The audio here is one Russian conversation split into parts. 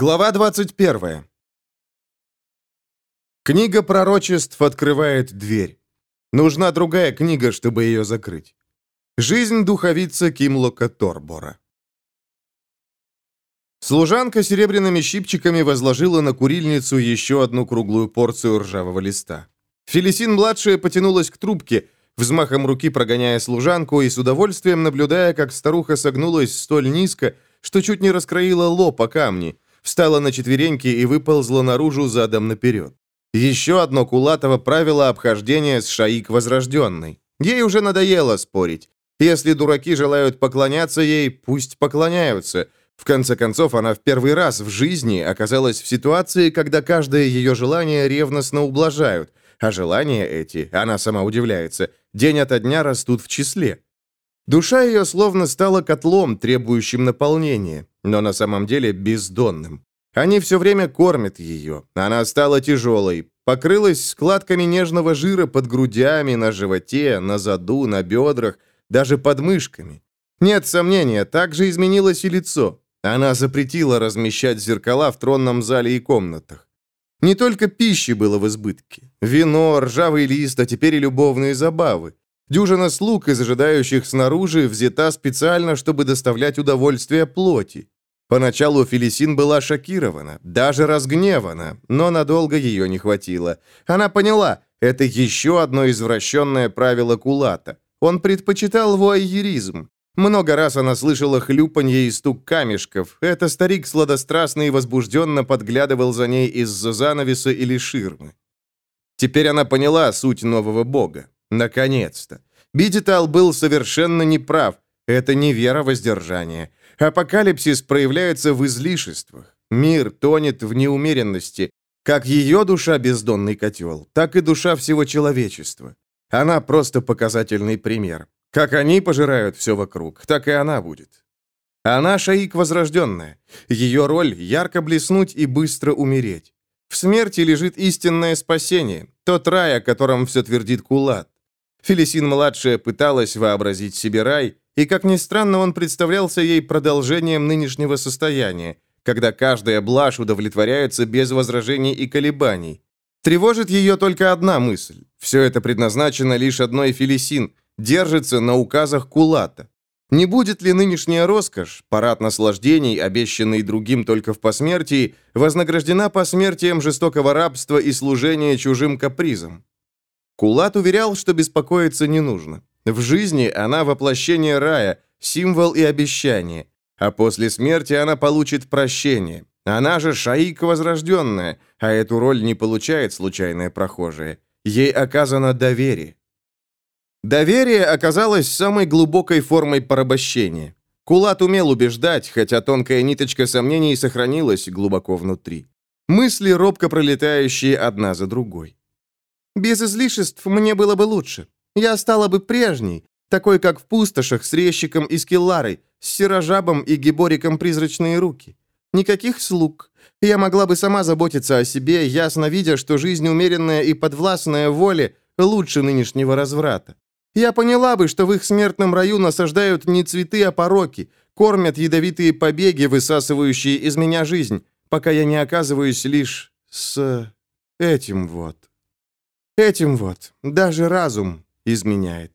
Глава 21. Книга пророчеств открывает дверь. Нужна другая книга, чтобы ее закрыть. Жизнь духовица Кимлока Торбора. Служанка серебряными щипчиками возложила на курильницу еще одну круглую порцию ржавого листа. Фелисин-младшая потянулась к трубке, взмахом руки прогоняя служанку и с удовольствием наблюдая, как старуха согнулась столь низко, что чуть не раскроила лоб о камни, встала на четвереньки и выползла наружу задом наперед. Еще одно Кулатово правило обхождения с Шаик Возрожденной. Ей уже надоело спорить. Если дураки желают поклоняться ей, пусть поклоняются. В конце концов, она в первый раз в жизни оказалась в ситуации, когда каждое ее желание ревностно ублажают, а желания эти, она сама удивляется, день ото дня растут в числе. Душа ее словно стала котлом, требующим наполнения, но на самом деле бездонным. Они все время кормят ее. Она стала тяжелой, покрылась складками нежного жира под грудями, на животе, на заду, на бедрах, даже под мышками. Нет сомнения, также изменилось и лицо. Она запретила размещать зеркала в тронном зале и комнатах. Не только пищи было в избытке. Вино, ржавый лист, а теперь и любовные забавы. Дюжина слуг из ожидающих снаружи взята специально, чтобы доставлять удовольствие плоти. Поначалу Фелисин была шокирована, даже разгневана, но надолго ее не хватило. Она поняла, это еще одно извращенное правило Кулата. Он предпочитал вуайеризм. Много раз она слышала хлюпанье и стук камешков. Это старик сладострастно и возбужденно подглядывал за ней из-за занавеса или ширмы. Теперь она поняла суть нового бога. Наконец-то. Бидитал был совершенно неправ. Это не вера воздержания. Апокалипсис проявляется в излишествах. Мир тонет в неумеренности. Как ее душа бездонный котел, так и душа всего человечества. Она просто показательный пример. Как они пожирают все вокруг, так и она будет. Она Шаик возрожденная. Ее роль — ярко блеснуть и быстро умереть. В смерти лежит истинное спасение, тот рай, о котором все твердит Кулат. Фелисин-младшая пыталась вообразить себе рай, и, как ни странно, он представлялся ей продолжением нынешнего состояния, когда каждая блажь удовлетворяется без возражений и колебаний. Тревожит ее только одна мысль. Все это предназначено лишь одной Фелисин, держится на указах Кулата. Не будет ли нынешняя роскошь, парад наслаждений, обещанный другим только в посмертии, вознаграждена посмертием жестокого рабства и служения чужим капризам? Кулат уверял, что беспокоиться не нужно. В жизни она воплощение рая, символ и обещание. А после смерти она получит прощение. Она же шаик возрожденная, а эту роль не получает случайная прохожая. Ей оказано доверие. Доверие оказалось самой глубокой формой порабощения. Кулат умел убеждать, хотя тонкая ниточка сомнений сохранилась глубоко внутри. Мысли, робко пролетающие одна за другой. Без излишеств мне было бы лучше. Я стала бы прежней, такой, как в пустошах, с резчиком и скилларой, с сирожабом и гибориком призрачные руки. Никаких слуг. Я могла бы сама заботиться о себе, ясно видя, что жизнь умеренная и подвластная воле лучше нынешнего разврата. Я поняла бы, что в их смертном раю насаждают не цветы, а пороки, кормят ядовитые побеги, высасывающие из меня жизнь, пока я не оказываюсь лишь с этим вот. Этим вот даже разум изменяет.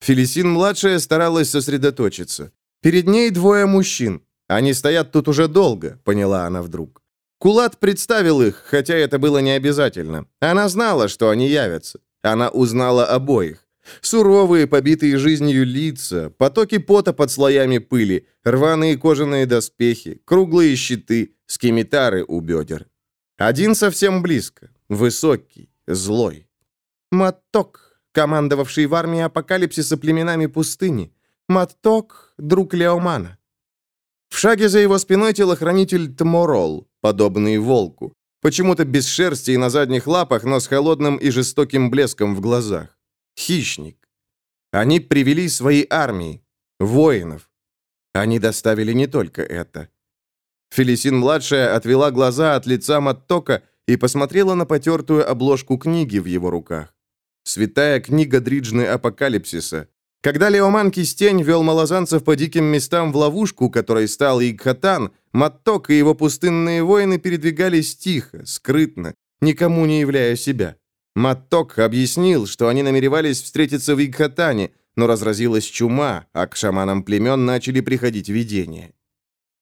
Фелисин-младшая старалась сосредоточиться. Перед ней двое мужчин. Они стоят тут уже долго, поняла она вдруг. Кулат представил их, хотя это было не обязательно. Она знала, что они явятся. Она узнала обоих. Суровые, побитые жизнью лица, потоки пота под слоями пыли, рваные кожаные доспехи, круглые щиты, скимитары у бедер. Один совсем близко, высокий, злой. Матток, командовавший в армии апокалипсиса племенами пустыни. Матток — друг Леомана. В шаге за его спиной телохранитель Тморол, подобный волку. Почему-то без шерсти и на задних лапах, но с холодным и жестоким блеском в глазах. Хищник. Они привели свои армии, воинов. Они доставили не только это. Фелисин-младшая отвела глаза от лица Маттока и посмотрела на потертую обложку книги в его руках. Святая книга Дриджны Апокалипсиса. Когда Леоман Кистень вел малозанцев по диким местам в ловушку, которой стал Игхатан, Матток и его пустынные воины передвигались тихо, скрытно, никому не являя себя. Матток объяснил, что они намеревались встретиться в Игхатане, но разразилась чума, а к шаманам племен начали приходить видения.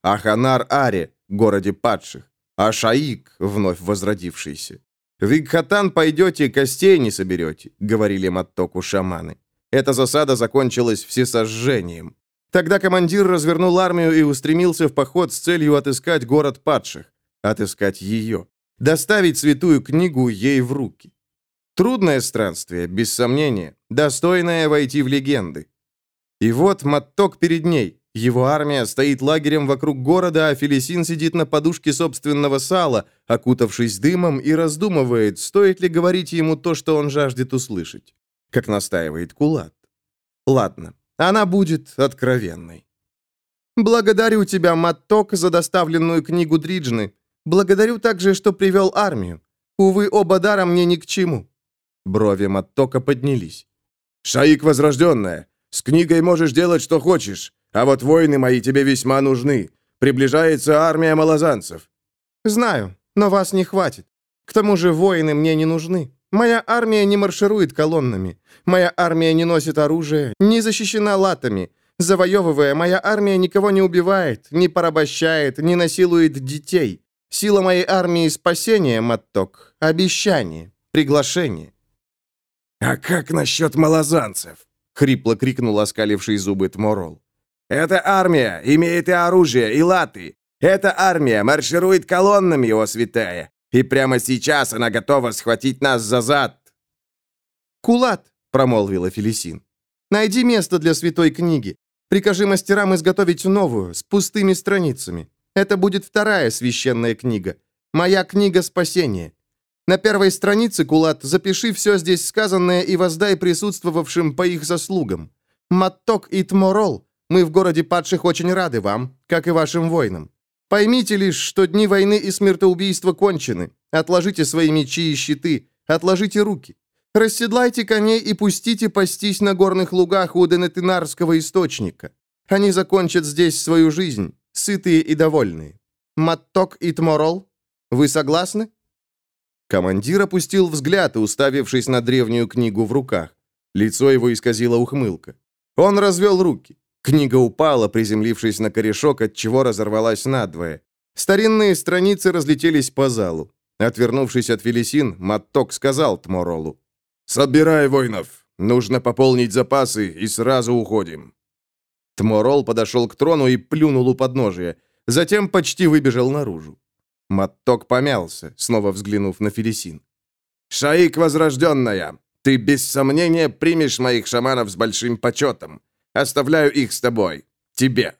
Аханар-Аре, городе падших, а Шаик, вновь возродившийся. «В Игхатан пойдете, костей не соберете», — говорили Маттоку шаманы. Эта засада закончилась всесожжением. Тогда командир развернул армию и устремился в поход с целью отыскать город падших, отыскать ее, доставить святую книгу ей в руки. Трудное странствие, без сомнения, достойное войти в легенды. И вот Матток перед ней. Его армия стоит лагерем вокруг города, а Фелисин сидит на подушке собственного сала, окутавшись дымом, и раздумывает, стоит ли говорить ему то, что он жаждет услышать как настаивает Кулат. Ладно, она будет откровенной. «Благодарю тебя, Матток, за доставленную книгу Дриджны. Благодарю также, что привел армию. Увы, оба дара мне ни к чему». Брови Маттока поднялись. «Шаик Возрожденная, с книгой можешь делать, что хочешь, а вот воины мои тебе весьма нужны. Приближается армия малозанцев». «Знаю, но вас не хватит. К тому же воины мне не нужны. Моя армия не марширует колоннами. Моя армия не носит оружие, не защищена латами. Завоевывая, моя армия никого не убивает, не порабощает, не насилует детей. Сила моей армии — спасение, Матток, обещание, приглашение». «А как насчет малозанцев?» — хрипло крикнул оскаливший зубы Тморол. «Эта армия имеет и оружие, и латы. Эта армия марширует колоннами, о святая. И прямо сейчас она готова схватить нас за зад!» «Кулат!» — промолвила Фелисин. «Найди место для святой книги. Прикажи мастерам изготовить новую, с пустыми страницами. Это будет вторая священная книга. Моя книга спасения. На первой странице, Кулат, запиши все здесь сказанное и воздай присутствовавшим по их заслугам. Матток и Тморол, мы в городе падших очень рады вам, как и вашим воинам. Поймите лишь, что дни войны и смертоубийства кончены. Отложите свои мечи и щиты, отложите руки. Расседлайте коней и пустите пастись на горных лугах у Денетинарского источника. Они закончат здесь свою жизнь, сытые и довольные. Матток и Тморол, вы согласны?» Командир опустил взгляд, уставившись на древнюю книгу в руках. Лицо его исказило ухмылка. Он развел руки. Книга упала, приземлившись на корешок, от чего разорвалась надвое. Старинные страницы разлетелись по залу. Отвернувшись от Фелисин, Матток сказал Тморолу. «Собирай воинов. Нужно пополнить запасы и сразу уходим». Тморол подошел к трону и плюнул у подножия. Затем почти выбежал наружу. Матток помялся, снова взглянув на Фелисин. «Шаик Возрожденная, ты без сомнения примешь моих шаманов с большим почетом. Оставляю их с тобой. Тебе.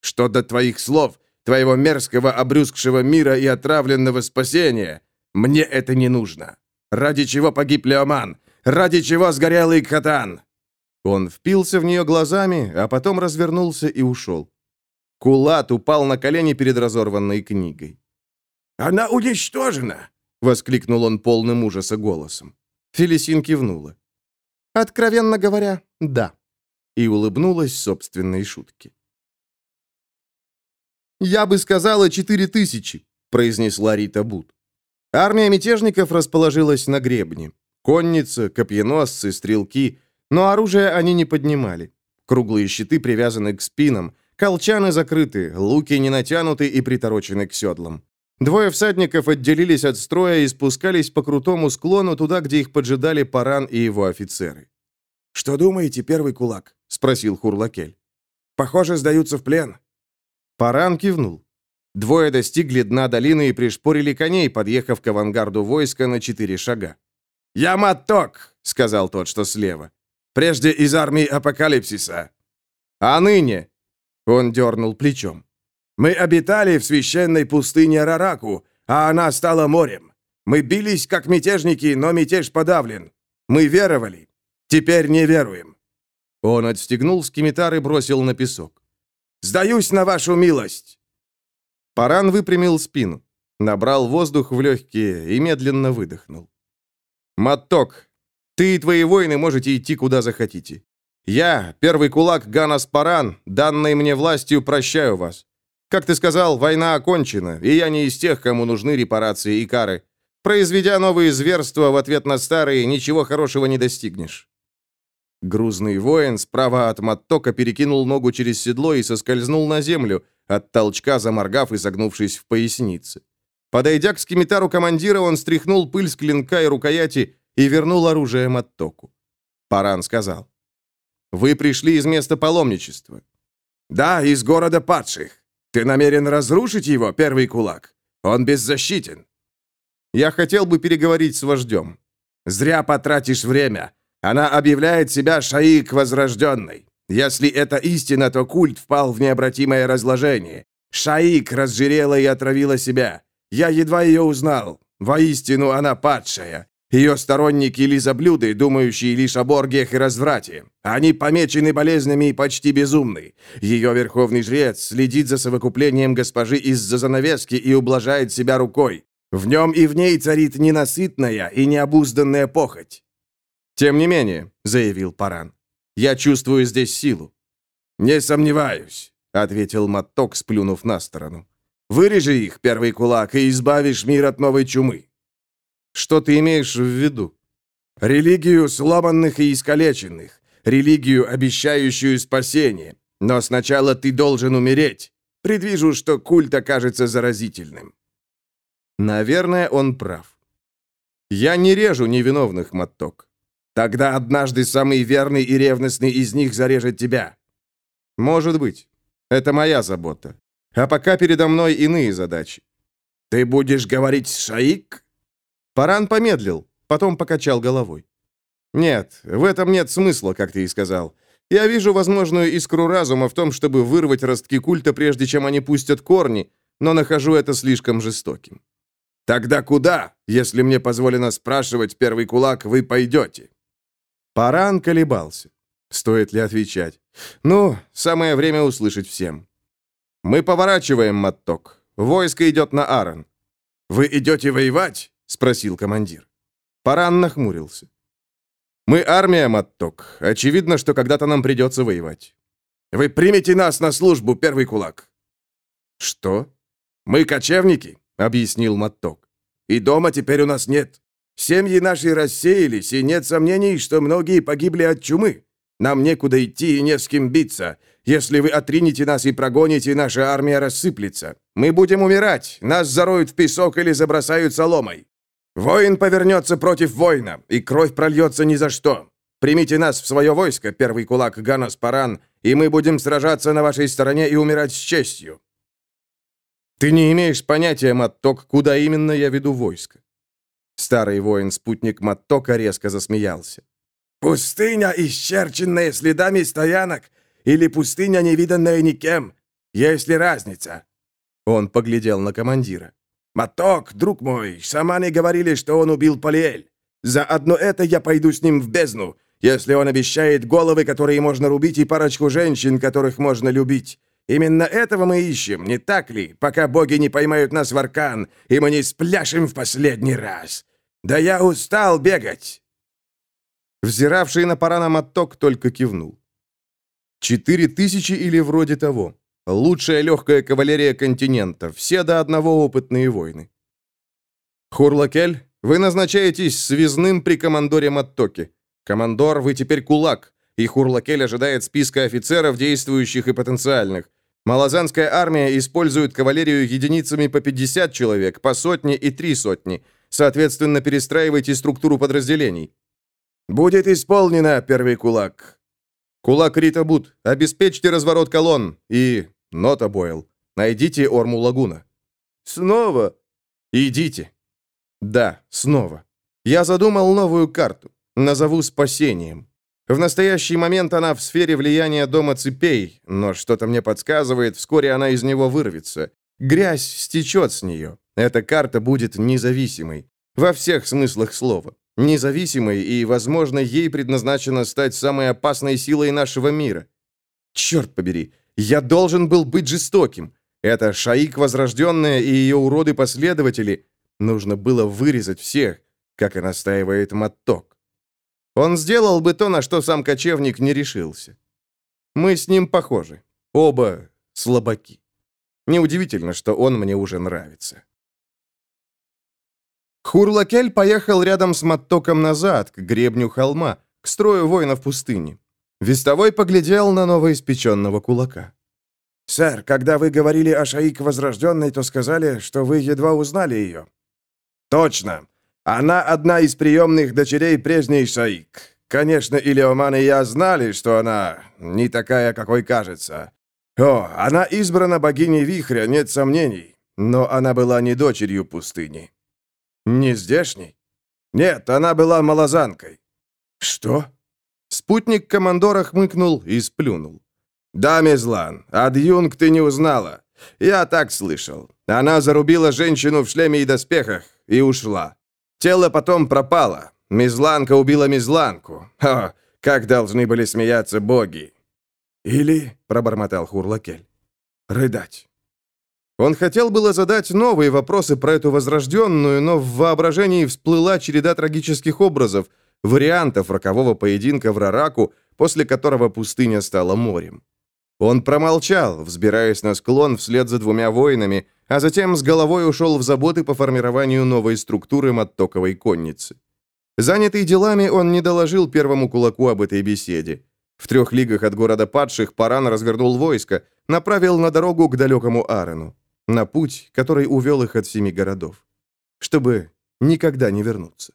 Что до твоих слов, твоего мерзкого обрюзгшего мира и отравленного спасения, мне это не нужно. Ради чего погиб Леоман? Ради чего сгорел Икхатан?» Он впился в нее глазами, а потом развернулся и ушел. Кулат упал на колени перед разорванной книгой. «Она уничтожена!» — воскликнул он полным ужаса голосом. Фелисин кивнула. «Откровенно говоря, да» и улыбнулась собственной шутке. «Я бы сказала четыре тысячи», — произнесла Рита Бут. Армия мятежников расположилась на гребне. Конница, копьеносцы, стрелки, но оружие они не поднимали. Круглые щиты привязаны к спинам, колчаны закрыты, луки не натянуты и приторочены к седлам. Двое всадников отделились от строя и спускались по крутому склону туда, где их поджидали Паран и его офицеры. «Что думаете, первый кулак?» — спросил Хурлакель. «Похоже, сдаются в плен». Паран кивнул. Двое достигли дна долины и пришпорили коней, подъехав к авангарду войска на четыре шага. «Я Матток», — сказал тот, что слева. «Прежде из армии Апокалипсиса». «А ныне?» — он дернул плечом. «Мы обитали в священной пустыне Рараку, а она стала морем. Мы бились, как мятежники, но мятеж подавлен. Мы веровали. Теперь не веруем». Он отстегнул скимитар и бросил на песок. «Сдаюсь на вашу милость!» Паран выпрямил спину, набрал воздух в легкие и медленно выдохнул. «Матток, ты и твои воины можете идти куда захотите. Я, первый кулак Ганас Паран, данной мне властью, прощаю вас. Как ты сказал, война окончена, и я не из тех, кому нужны репарации и кары. Произведя новые зверства в ответ на старые, ничего хорошего не достигнешь». Грузный воин справа от Маттока перекинул ногу через седло и соскользнул на землю, от толчка заморгав и согнувшись в пояснице. Подойдя к скимитару командира, он стряхнул пыль с клинка и рукояти и вернул оружие Маттоку. Паран сказал. «Вы пришли из места паломничества». «Да, из города падших. Ты намерен разрушить его, первый кулак? Он беззащитен». «Я хотел бы переговорить с вождем». «Зря потратишь время. Она объявляет себя Шаик Возрожденной. Если это истина, то культ впал в необратимое разложение. Шаик разжирела и отравила себя. Я едва ее узнал. Воистину, она падшая. Ее сторонники лизоблюды, думающие лишь о боргиях и разврате. Они помечены болезнями и почти безумны. Ее верховный жрец следит за совокуплением госпожи из-за занавески и ублажает себя рукой. В нем и в ней царит ненасытная и необузданная похоть. «Тем не менее», — заявил Паран, — «я чувствую здесь силу». «Не сомневаюсь», — ответил Матток, сплюнув на сторону. «Вырежи их, первый кулак, и избавишь мир от новой чумы». Что ты имеешь в виду? Религию сломанных и искалеченных. Религию, обещающую спасение. Но сначала ты должен умереть. Предвижу, что культ окажется заразительным. Наверное, он прав. Я не режу невиновных, Матток. Тогда однажды самый верный и ревностный из них зарежет тебя. Может быть. Это моя забота. А пока передо мной иные задачи. Ты будешь говорить «Шаик»? Паран помедлил, потом покачал головой. «Нет, в этом нет смысла, как ты и сказал. Я вижу возможную искру разума в том, чтобы вырвать ростки культа, прежде чем они пустят корни, но нахожу это слишком жестоким». «Тогда куда, если мне позволено спрашивать, первый кулак, вы пойдете?» Паран колебался. Стоит ли отвечать? Ну, самое время услышать всем. «Мы поворачиваем, Матток. Войско идет на Аарон». «Вы идете воевать?» спросил командир. Паран нахмурился. «Мы армия, Матток. Очевидно, что когда-то нам придется воевать». «Вы примете нас на службу, первый кулак». «Что?» «Мы кочевники», — объяснил Матток. «И дома теперь у нас нет. Семьи наши рассеялись, и нет сомнений, что многие погибли от чумы. Нам некуда идти и не с кем биться. Если вы отринете нас и прогоните, наша армия рассыплется. Мы будем умирать, нас зароют в песок или забросают соломой. Воин повернется против воина, и кровь прольется ни за что. Примите нас в свое войско, первый кулак Ганас Паран, и мы будем сражаться на вашей стороне и умирать с честью». «Ты не имеешь понятия, Матток, куда именно я веду войско». Старый воин-спутник Маттока резко засмеялся. «Пустыня, исчерченная следами стоянок, или пустыня, невиданная никем? Есть ли разница?» Он поглядел на командира. «Маток, друг мой, шаманы говорили, что он убил Полиэль. За одно это я пойду с ним в бездну, если он обещает головы, которые можно рубить, и парочку женщин, которых можно любить. Именно этого мы ищем, не так ли, пока боги не поймают нас в аркан, и мы не спляшем в последний раз. Да я устал бегать!» Взиравший на Парана Матток только кивнул. «Четыре тысячи или вроде того. Лучшая легкая кавалерия континента, все до одного опытные воины. Хурлакель, вы назначаетесь связным при командоре Маттоке. Командор, вы теперь кулак, и Хурлакель ожидает списка офицеров, действующих и потенциальных. Малазанская армия использует кавалерию единицами по 50 человек, по сотне и три сотни. Соответственно, перестраивайте структуру подразделений. «Будет исполнено, первый кулак», «Кулак Рита Бут, обеспечьте разворот колонн и Нота Бойл. Найдите Орму Лагуна». «Снова?» «Идите». «Да, снова. Я задумал новую карту. Назову спасением. В настоящий момент она в сфере влияния Дома Цепей, но что-то мне подсказывает, вскоре она из него вырвется. Грязь стечет с нее. Эта карта будет независимой. Во всех смыслах слова. Независимой, и, возможно, ей предназначено стать самой опасной силой нашего мира. Черт побери, я должен был быть жестоким. Это Шаик Возрожденная и ее уроды-последователи. Нужно было вырезать всех, как и настаивает Матток. Он сделал бы то, на что сам кочевник не решился. Мы с ним похожи. Оба слабаки. Неудивительно, что он мне уже нравится. Хурлакель поехал рядом с Маттоком назад, к гребню холма, к строю воинов пустыни. Вестовой поглядел на новоиспеченного кулака. «Сэр, когда вы говорили о Шаик Возрожденной, то сказали, что вы едва узнали ее». «Точно. Она одна из приемных дочерей прежней Шаик. Конечно, Илиоман и я знали, что она не такая, какой кажется. О, она избрана богиней Вихря, нет сомнений. Но она была не дочерью пустыни. Не здешней? Нет, она была малозанкой. Что? Спутник командора хмыкнул и сплюнул. Да, Мезлан, адъюнг ты не узнала. Я так слышал. Она зарубила женщину в шлеме и доспехах и ушла. Тело потом пропало. Мезланка убила Мезланку. О, как должны были смеяться боги. Или, пробормотал Хурлакель, рыдать. Он хотел было задать новые вопросы про эту возрожденную, но в воображении всплыла череда трагических образов, вариантов рокового поединка в Рараку, после которого пустыня стала морем. Он промолчал, взбираясь на склон вслед за двумя воинами, а затем с головой ушел в заботы по формированию новой структуры мотоковой конницы. Занятый делами, он не доложил первому кулаку об этой беседе. В трех лигах от города падших Паран развернул войско, направил на дорогу к далекому Арену, на путь, который увел их от семи городов, чтобы никогда не вернуться.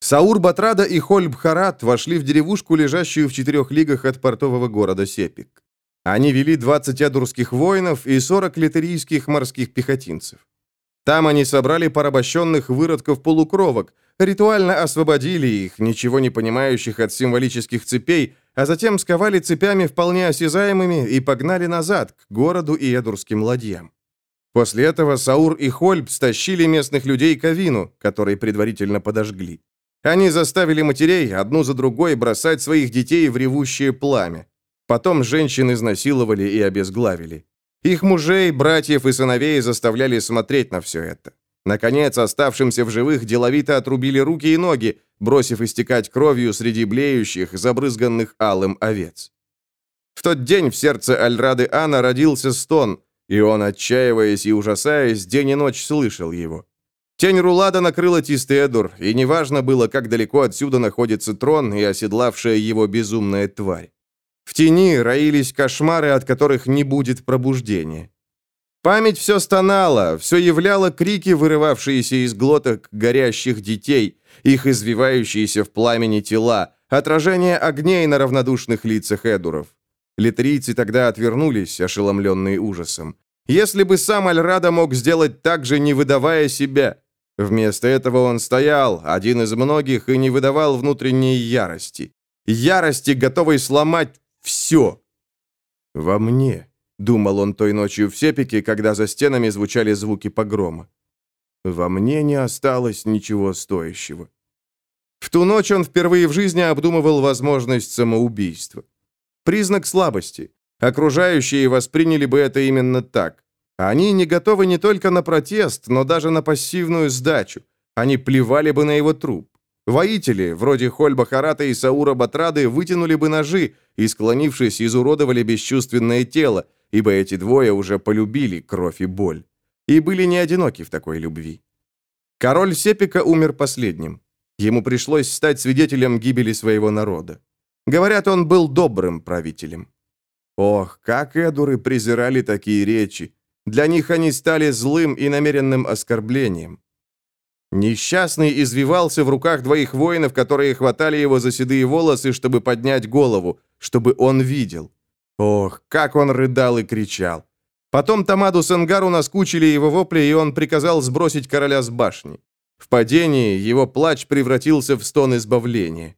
Саур Батрада и Хольбхарат вошли в деревушку, лежащую в четырех лигах от портового города Сепик. Они вели 20 адурских воинов и 40 литерийских морских пехотинцев. Там они собрали порабощенных выродков-полукровок, ритуально освободили их, ничего не понимающих от символических цепей, а затем сковали цепями вполне осязаемыми и погнали назад, к городу и эдурским ладьям. После этого Саур и Хольб стащили местных людей к Авину, который предварительно подожгли. Они заставили матерей одну за другой бросать своих детей в ревущее пламя. Потом женщин изнасиловали и обезглавили. Их мужей, братьев и сыновей заставляли смотреть на все это. Наконец, оставшимся в живых деловито отрубили руки и ноги, бросив истекать кровью среди блеющих, забрызганных алым овец. В тот день в сердце Альрады Ана родился стон, и он, отчаиваясь и ужасаясь, день и ночь слышал его. Тень Рулада накрыла Тистедур, и неважно было, как далеко отсюда находится трон и оседлавшая его безумная тварь. В тени роились кошмары, от которых не будет пробуждения. Память все стонала, все являло крики, вырывавшиеся из глоток горящих детей, их извивающиеся в пламени тела, отражение огней на равнодушных лицах эдуров. Литрийцы тогда отвернулись, ошеломленные ужасом. Если бы сам Альрада мог сделать так же, не выдавая себя, Вместо этого он стоял, один из многих, и не выдавал внутренней ярости. Ярости, готовой сломать все. «Во мне», — думал он той ночью в Сепике, когда за стенами звучали звуки погрома. «Во мне не осталось ничего стоящего». В ту ночь он впервые в жизни обдумывал возможность самоубийства. Признак слабости. Окружающие восприняли бы это именно так. Они не готовы не только на протест, но даже на пассивную сдачу. Они плевали бы на его труп. Воители, вроде Хольба Харата и Саура Батрады, вытянули бы ножи и, склонившись, изуродовали бесчувственное тело, ибо эти двое уже полюбили кровь и боль. И были не одиноки в такой любви. Король Сепика умер последним. Ему пришлось стать свидетелем гибели своего народа. Говорят, он был добрым правителем. Ох, как эдуры презирали такие речи, для них они стали злым и намеренным оскорблением. Несчастный извивался в руках двоих воинов, которые хватали его за седые волосы, чтобы поднять голову, чтобы он видел. Ох, как он рыдал и кричал. Потом Тамаду Сенгару наскучили его вопли, и он приказал сбросить короля с башни. В падении его плач превратился в стон избавления.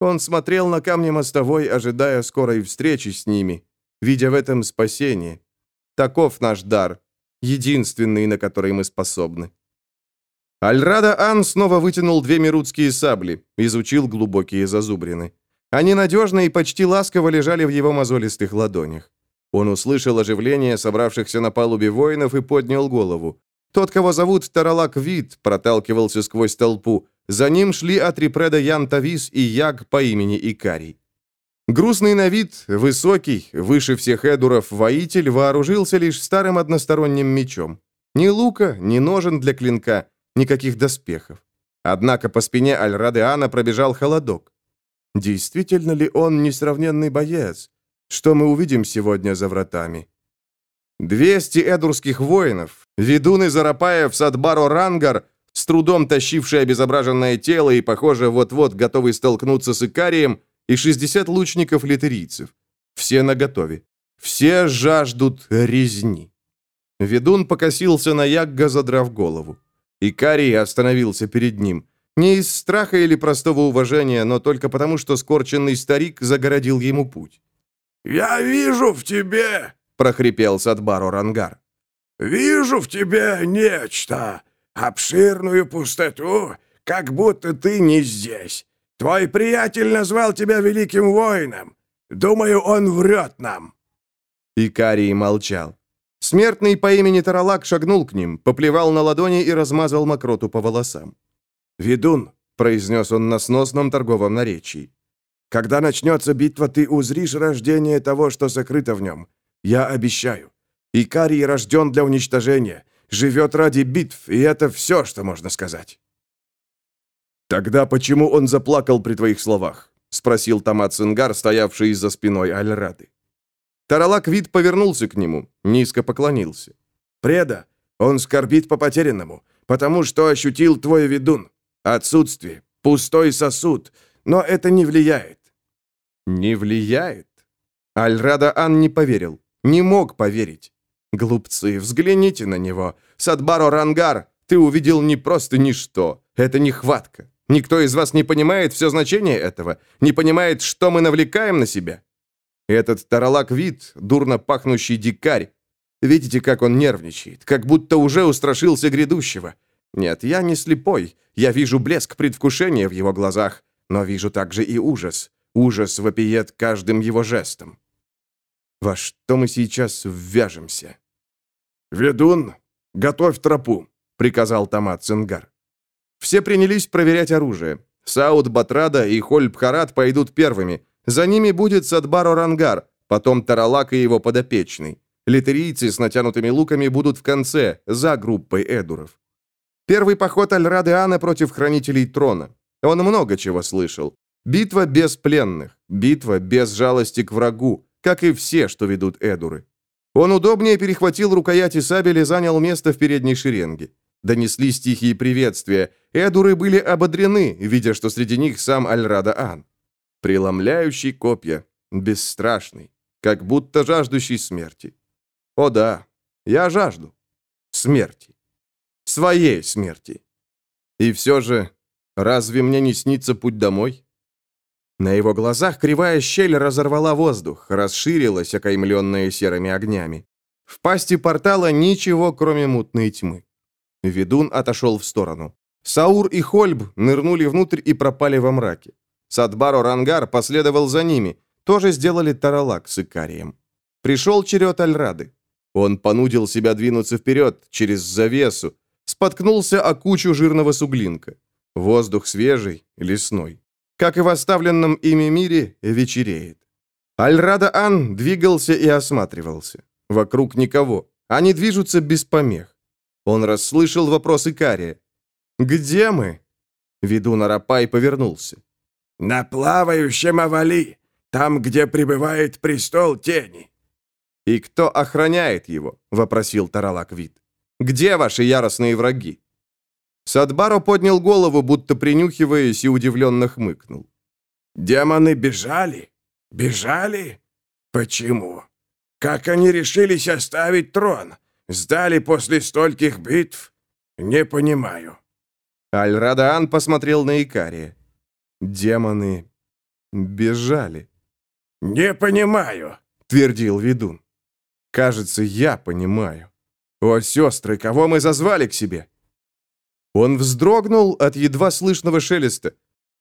Он смотрел на камни мостовой, ожидая скорой встречи с ними, видя в этом спасение. Таков наш дар, единственный, на который мы способны. Альрада Ан снова вытянул две мирутские сабли, изучил глубокие зазубрины. Они надежно и почти ласково лежали в его мозолистых ладонях. Он услышал оживление собравшихся на палубе воинов и поднял голову. Тот, кого зовут Таралак Вид, проталкивался сквозь толпу, за ним шли Атрипреда Ян Тавис и Яг по имени Икарий. Грустный на вид, высокий, выше всех эдуров воитель вооружился лишь старым односторонним мечом. Ни лука, ни ножен для клинка, никаких доспехов. Однако по спине Аль-Радеана пробежал холодок. Действительно ли он несравненный боец? Что мы увидим сегодня за вратами? Двести эдурских воинов, ведуны Зарапаев Садбаро Рангар, с трудом тащившие обезображенное тело и, похоже, вот-вот готовый столкнуться с Икарием, и 60 лучников-литерийцев. Все наготове. Все жаждут резни. Ведун покосился на Ягга, задрав голову. Икарий остановился перед ним. Не из страха или простого уважения, но только потому, что скорченный старик загородил ему путь. «Я вижу в тебе!» — прохрипел Садбару Рангар. «Вижу в тебе нечто, обширную пустоту, как будто ты не здесь. Твой приятель назвал тебя великим воином. Думаю, он врет нам». Икарий молчал. Смертный по имени Таралак шагнул к ним, поплевал на ладони и размазал мокроту по волосам. «Ведун», — произнес он на сносном торговом наречии, «когда начнется битва, ты узришь рождение того, что сокрыто в нем. Я обещаю. Икарий рожден для уничтожения, живет ради битв, и это все, что можно сказать». «Тогда почему он заплакал при твоих словах?» — спросил Томат Сингар, стоявший за спиной Аль-Рады. Таралак вид повернулся к нему, низко поклонился. «Преда, он скорбит по потерянному, потому что ощутил твой ведун. Отсутствие, пустой сосуд, но это не влияет». «Не влияет?» Аль-Рада Ан не поверил, не мог поверить. «Глупцы, взгляните на него. Садбаро Рангар, ты увидел не просто ничто. Это не хватка. Никто из вас не понимает все значение этого, не понимает, что мы навлекаем на себя. Этот таралак вид, дурно пахнущий дикарь. Видите, как он нервничает, как будто уже устрашился грядущего. Нет, я не слепой. Я вижу блеск предвкушения в его глазах, но вижу также и ужас. Ужас вопиет каждым его жестом. Во что мы сейчас ввяжемся? «Ведун, готовь тропу», — приказал Томат Цингар. Все принялись проверять оружие. Сауд Батрада и Хольбхарат пойдут первыми. За ними будет Садбаро Рангар, потом Таралак и его подопечный. Литерийцы с натянутыми луками будут в конце, за группой эдуров. Первый поход Аль-Радеана против хранителей трона. Он много чего слышал. Битва без пленных, битва без жалости к врагу, как и все, что ведут эдуры. Он удобнее перехватил рукояти сабель и занял место в передней шеренге. Донеслись тихие приветствия. Эдуры были ободрены, видя, что среди них сам Аль-Рада-Ан. Преломляющий копья, бесстрашный, как будто жаждущий смерти. О да, я жажду. Смерти. Своей смерти. И все же, разве мне не снится путь домой? На его глазах кривая щель разорвала воздух, расширилась, окаймленная серыми огнями. В пасти портала ничего, кроме мутной тьмы. Ведун отошел в сторону. Саур и Хольб нырнули внутрь и пропали во мраке. Садбаро Рангар последовал за ними. Тоже сделали Таралак с Икарием. Пришел черед Альрады. Он понудил себя двинуться вперед, через завесу. Споткнулся о кучу жирного суглинка. Воздух свежий, лесной. Как и в оставленном ими мире, вечереет. Аль-Рада-Ан двигался и осматривался. Вокруг никого. Они движутся без помех. Он расслышал вопрос Икария. «Где мы?» Ведун Арапай повернулся. «На плавающем овали, там, где пребывает престол тени». «И кто охраняет его?» — вопросил Таралак Вид. «Где ваши яростные враги?» Садбаро поднял голову, будто принюхиваясь, и удивленно хмыкнул. «Демоны бежали? Бежали? Почему? Как они решились оставить трон? Сдали после стольких битв? Не понимаю». Аль-Радаан посмотрел на Икария. Демоны бежали. «Не понимаю», — твердил ведун. «Кажется, я понимаю. О, сестры, кого мы зазвали к себе?» Он вздрогнул от едва слышного шелеста.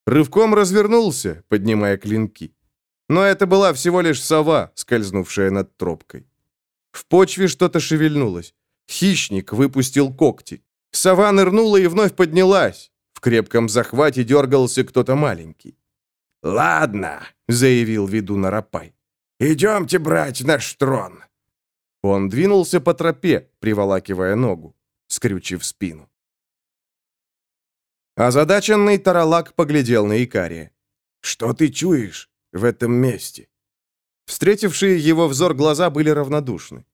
Рывком развернулся, поднимая клинки. Но это была всего лишь сова, скользнувшая над тропкой. В почве что-то шевельнулось. Хищник выпустил когти. Сова нырнула и вновь поднялась. В крепком захвате дергался кто-то маленький. «Ладно», — заявил ведун Арапай. «Идемте брать наш трон». Он двинулся по тропе, приволакивая ногу, скрючив спину. Озадаченный Таралак поглядел на Икария. «Что ты чуешь в этом месте?» Встретившие его взор глаза были равнодушны.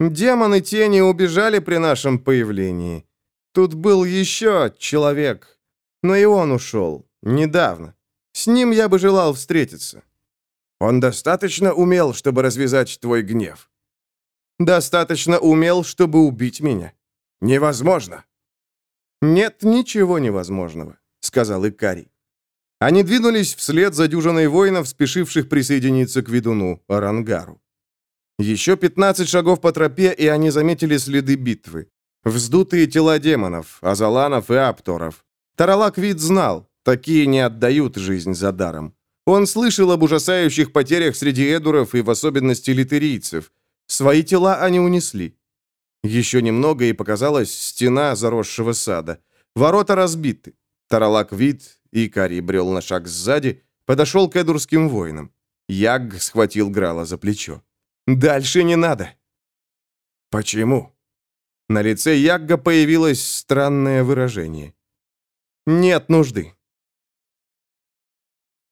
«Демоны тени убежали при нашем появлении. Тут был еще человек, но и он ушел. Недавно. С ним я бы желал встретиться». «Он достаточно умел, чтобы развязать твой гнев?» «Достаточно умел, чтобы убить меня». «Невозможно». «Нет ничего невозможного», — сказал Икарий. Они двинулись вслед за дюжиной воинов, спешивших присоединиться к ведуну Арангару. Еще 15 шагов по тропе, и они заметили следы битвы. Вздутые тела демонов, азаланов и апторов. Таралак вид знал, такие не отдают жизнь за даром. Он слышал об ужасающих потерях среди эдуров и в особенности литерийцев. Свои тела они унесли. Еще немного, и показалась стена заросшего сада. Ворота разбиты. Таралак вид, и Карий брел на шаг сзади, подошел к эдурским воинам. Яг схватил Грала за плечо. «Дальше не надо!» «Почему?» На лице Ягга появилось странное выражение. «Нет нужды».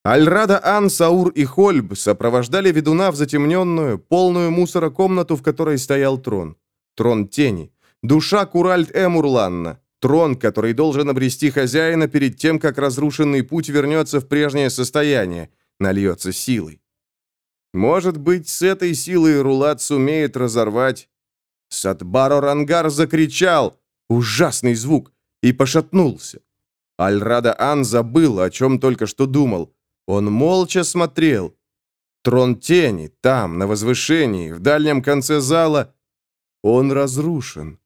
Альрада, Ан, Саур и Хольб сопровождали ведуна в затемненную, полную мусора комнату, в которой стоял трон. Трон тени. Душа Куральт Эмурланна. Трон, который должен обрести хозяина перед тем, как разрушенный путь вернется в прежнее состояние, нальется силой. Может быть, с этой силой Рулат сумеет разорвать... Сатбаро Рангар закричал, ужасный звук, и пошатнулся. Альрада Ан забыл, о чем только что думал. Он молча смотрел. Трон тени, там, на возвышении, в дальнем конце зала, он разрушен.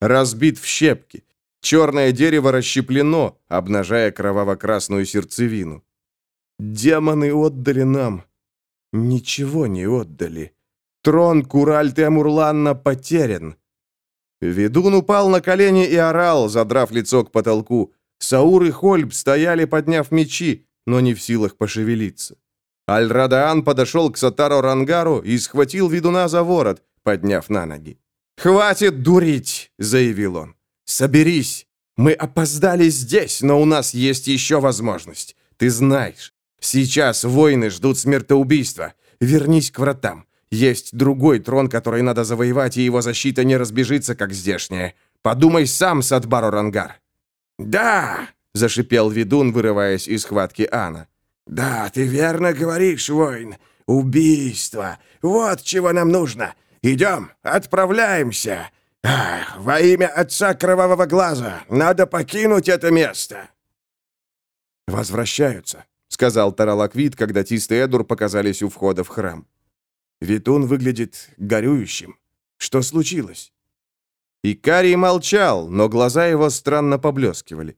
Разбит в щепки. Черное дерево расщеплено, обнажая кроваво-красную сердцевину. Демоны отдали нам. Ничего не отдали. Трон Куральт и Амурланна потерян. Ведун упал на колени и орал, задрав лицо к потолку. Саур и Хольб стояли, подняв мечи, но не в силах пошевелиться. Аль-Радаан подошел к Сатаро Рангару и схватил ведуна за ворот, подняв на ноги. «Хватит дурить!» — заявил он. Соберись. Мы опоздали здесь, но у нас есть еще возможность. Ты знаешь. Сейчас воины ждут смертоубийства. Вернись к вратам. Есть другой трон, который надо завоевать, и его защита не разбежится, как здешняя. Подумай сам, Садбаро Рангар». «Да!» — зашипел ведун, вырываясь из схватки Анна. «Да, ты верно говоришь, воин. Убийство. Вот чего нам нужно. Идем, отправляемся. Ах, во имя отца Кровавого Глаза, надо покинуть это место!» «Возвращаются», — сказал Таралаквит, когда Тист и Эдур показались у входа в храм. «Витун выглядит горюющим. Что случилось?» Икарий молчал, но глаза его странно поблескивали.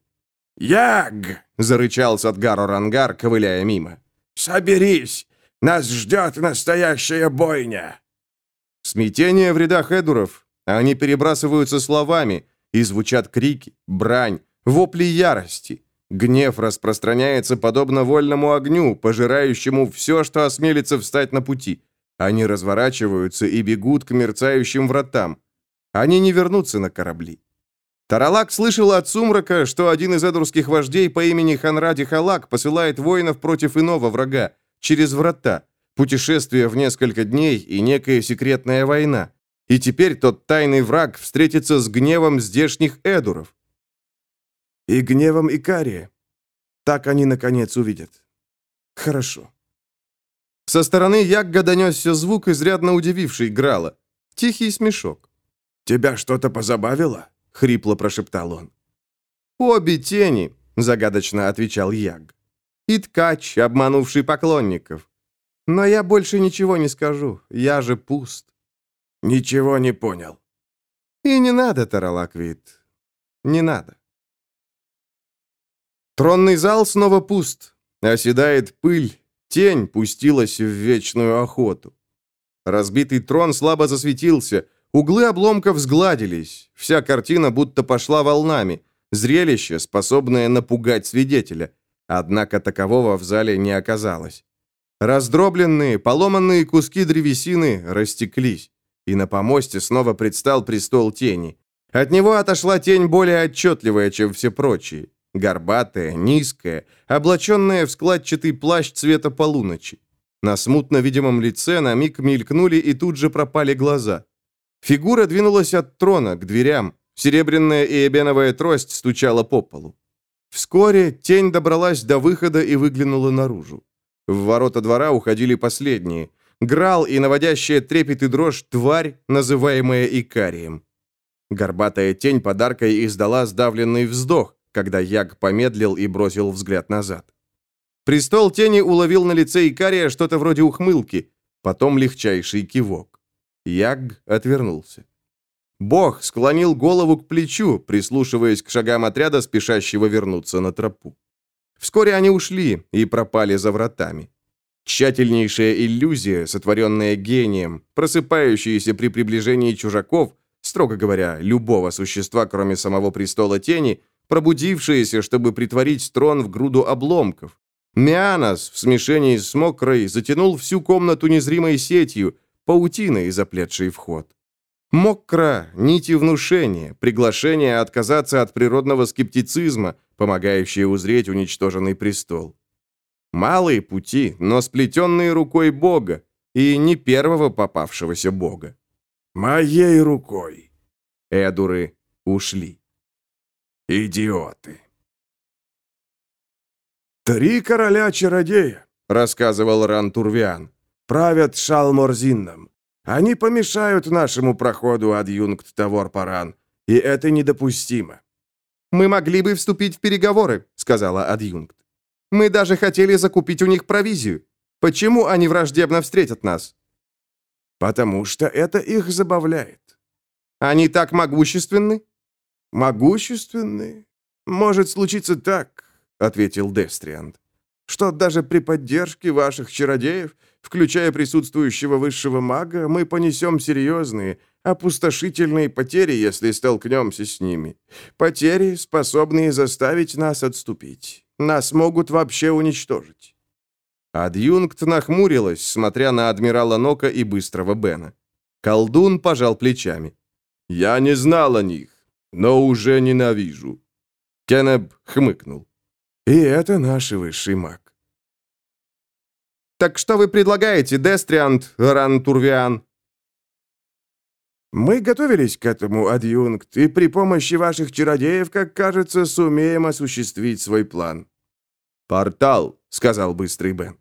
«Яг!» — зарычал Садгару Рангар, ковыляя мимо. «Соберись! Нас ждет настоящая бойня!» Смятение в рядах Эдуров они перебрасываются словами, и звучат крики, брань, вопли ярости. Гнев распространяется подобно вольному огню, пожирающему все, что осмелится встать на пути. Они разворачиваются и бегут к мерцающим вратам. Они не вернутся на корабли. Таралак слышал от Сумрака, что один из эдурских вождей по имени Ханради Халак посылает воинов против иного врага, через врата, путешествие в несколько дней и некая секретная война. И теперь тот тайный враг встретится с гневом здешних эдуров. И гневом Икария. Так они, наконец, увидят. Хорошо. Со стороны Ягга донесся звук, изрядно удививший Грала. Тихий смешок. «Тебя что-то позабавило?» — хрипло прошептал он. «Обе тени», — загадочно отвечал Яг. «И ткач, обманувший поклонников. Но я больше ничего не скажу, я же пуст». «Ничего не понял». «И не надо, Таралаквит, не надо». Тронный зал снова пуст. Оседает пыль, тень пустилась в вечную охоту. Разбитый трон слабо засветился, углы обломков сгладились, вся картина будто пошла волнами. Зрелище, способное напугать свидетеля. Однако такового в зале не оказалось. Раздробленные, поломанные куски древесины растеклись, и на помосте снова предстал престол тени. От него отошла тень более отчетливая, чем все прочие. Горбатая, низкая, облаченная в складчатый плащ цвета полуночи. На смутно видимом лице на миг мелькнули и тут же пропали глаза. Фигура двинулась от трона к дверям. Серебряная и эбеновая трость стучала по полу. Вскоре тень добралась до выхода и выглянула наружу. В ворота двора уходили последние. Грал и наводящая трепет и дрожь тварь, называемая Икарием. Горбатая тень подаркой издала сдавленный вздох, когда Яг помедлил и бросил взгляд назад. Престол тени уловил на лице Икария что-то вроде ухмылки, потом легчайший кивок. Яг отвернулся. Бог склонил голову к плечу, прислушиваясь к шагам отряда, спешащего вернуться на тропу. Вскоре они ушли и пропали за вратами. Тщательнейшая иллюзия, сотворенная гением, просыпающаяся при приближении чужаков, строго говоря, любого существа, кроме самого престола тени, пробудившаяся, чтобы притворить трон в груду обломков. Мианос в смешении с мокрой затянул всю комнату незримой сетью, паутиной, заплетшей вход. Мокра – нити внушения, приглашение отказаться от природного скептицизма, помогающее узреть уничтоженный престол. Малые пути, но сплетенные рукой Бога, и не первого попавшегося Бога. «Моей рукой!» Эдуры ушли. «Идиоты!» «Три короля-чародея», — рассказывал Рантурвиан, — «правят Шалморзинном. Они помешают нашему проходу, адъюнкт Тавор-Паран, и это недопустимо». «Мы могли бы вступить в переговоры», — сказала адъюнкт. «Мы даже хотели закупить у них провизию. Почему они враждебно встретят нас?» «Потому что это их забавляет». «Они так могущественны?» «Могущественны? Может случиться так», — ответил Дестрианд, «что даже при поддержке ваших чародеев, включая присутствующего высшего мага, мы понесем серьезные, опустошительные потери, если столкнемся с ними. Потери, способные заставить нас отступить. Нас могут вообще уничтожить». Адъюнкт нахмурилась, смотря на адмирала Нока и быстрого Бена. Колдун пожал плечами. «Я не знал о них но уже ненавижу». Кеннеб хмыкнул. «И это наш высший маг». «Так что вы предлагаете, Дестриант, Рантурвиан?» «Мы готовились к этому, адъюнкт, и при помощи ваших чародеев, как кажется, сумеем осуществить свой план». «Портал», — сказал быстрый Бен.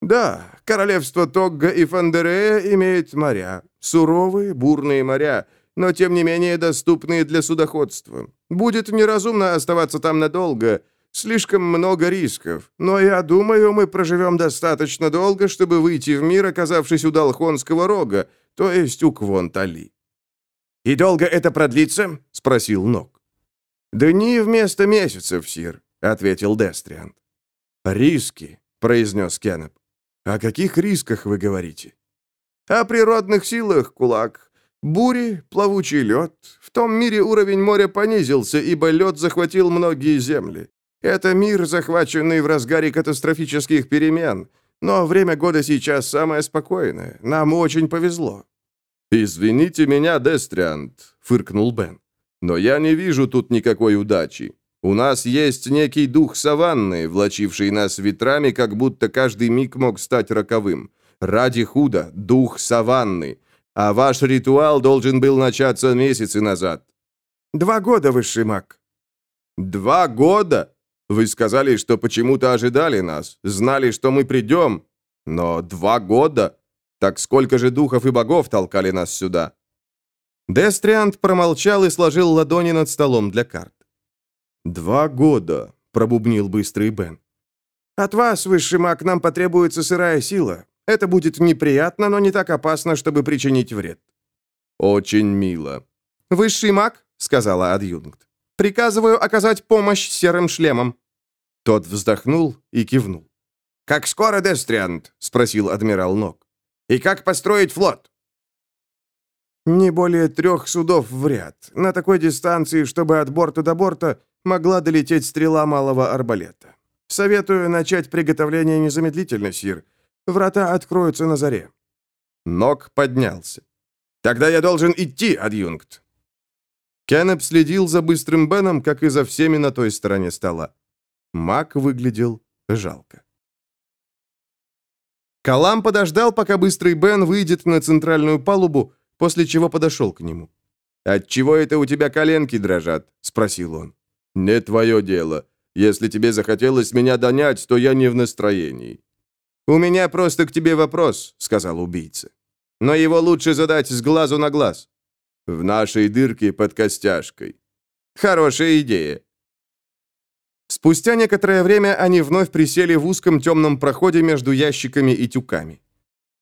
«Да, королевство Тогга и Фандерея имеет моря, суровые, бурные моря, но тем не менее доступные для судоходства. Будет неразумно оставаться там надолго. Слишком много рисков. Но я думаю, мы проживем достаточно долго, чтобы выйти в мир, оказавшись у Долхонского рога, то есть у Квонтали. «И долго это продлится?» — спросил Нок. «Дни вместо месяцев, сир», — ответил Дестриант. «Риски», — произнес Кеннеп. «О каких рисках вы говорите?» «О природных силах, кулак. Бури, плавучий лед. В том мире уровень моря понизился, ибо лед захватил многие земли. Это мир, захваченный в разгаре катастрофических перемен. Но время года сейчас самое спокойное. Нам очень повезло». «Извините меня, Дестриант», — фыркнул Бен. «Но я не вижу тут никакой удачи. У нас есть некий дух саванны, влачивший нас ветрами, как будто каждый миг мог стать роковым. Ради худа, дух саванны а ваш ритуал должен был начаться месяцы назад». «Два года, высший маг». «Два года? Вы сказали, что почему-то ожидали нас, знали, что мы придем. Но два года? Так сколько же духов и богов толкали нас сюда?» Дестриант промолчал и сложил ладони над столом для карт. «Два года», — пробубнил быстрый Бен. «От вас, высший маг, нам потребуется сырая сила. Это будет неприятно, но не так опасно, чтобы причинить вред». «Очень мило». «Высший маг», — сказала адъюнкт, — «приказываю оказать помощь серым шлемам». Тот вздохнул и кивнул. «Как скоро, Дестриант?» — спросил адмирал Нок. «И как построить флот?» «Не более трех судов в ряд. На такой дистанции, чтобы от борта до борта могла долететь стрела малого арбалета. Советую начать приготовление незамедлительно, Сир. Врата откроются на заре». Ног поднялся. «Тогда я должен идти, адъюнкт». Кеннеп следил за быстрым Беном, как и за всеми на той стороне стола. Мак выглядел жалко. Калам подождал, пока быстрый Бен выйдет на центральную палубу, после чего подошел к нему. «Отчего это у тебя коленки дрожат?» — спросил он. «Не твое дело. Если тебе захотелось меня донять, то я не в настроении». «У меня просто к тебе вопрос», — сказал убийца. «Но его лучше задать с глазу на глаз». «В нашей дырке под костяшкой». «Хорошая идея». Спустя некоторое время они вновь присели в узком темном проходе между ящиками и тюками.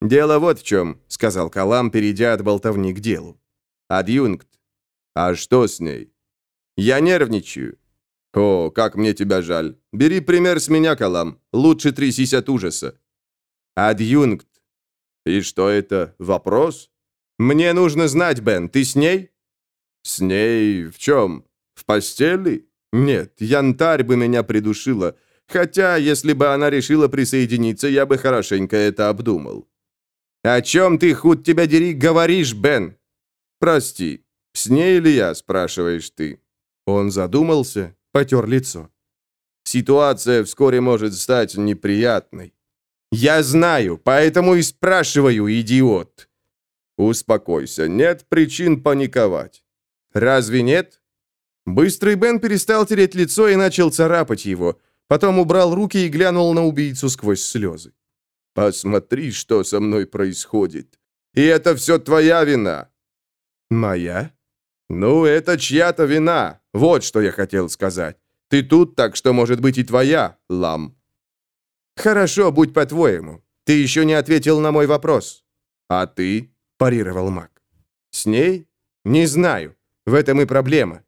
«Дело вот в чем», — сказал Калам, перейдя от болтовни к делу. «Адъюнкт». «А что с ней?» «Я нервничаю». «О, как мне тебя жаль. Бери пример с меня, Калам. Лучше трясись от ужаса». «Адъюнкт». «И что это, вопрос?» «Мне нужно знать, Бен, ты с ней?» «С ней в чем? В постели?» «Нет, янтарь бы меня придушила. Хотя, если бы она решила присоединиться, я бы хорошенько это обдумал». «О чем ты, худ тебя дери, говоришь, Бен?» «Прости, с ней или я?» – спрашиваешь ты. Он задумался, потер лицо. «Ситуация вскоре может стать неприятной». «Я знаю, поэтому и спрашиваю, идиот!» «Успокойся, нет причин паниковать». «Разве нет?» Быстрый Бен перестал тереть лицо и начал царапать его. Потом убрал руки и глянул на убийцу сквозь слезы. «Посмотри, что со мной происходит. И это все твоя вина». «Моя?» «Ну, это чья-то вина. Вот что я хотел сказать. Ты тут, так что, может быть, и твоя, Лам». «Хорошо, будь по-твоему. Ты еще не ответил на мой вопрос». «А ты?» – парировал маг. «С ней? Не знаю. В этом и проблема.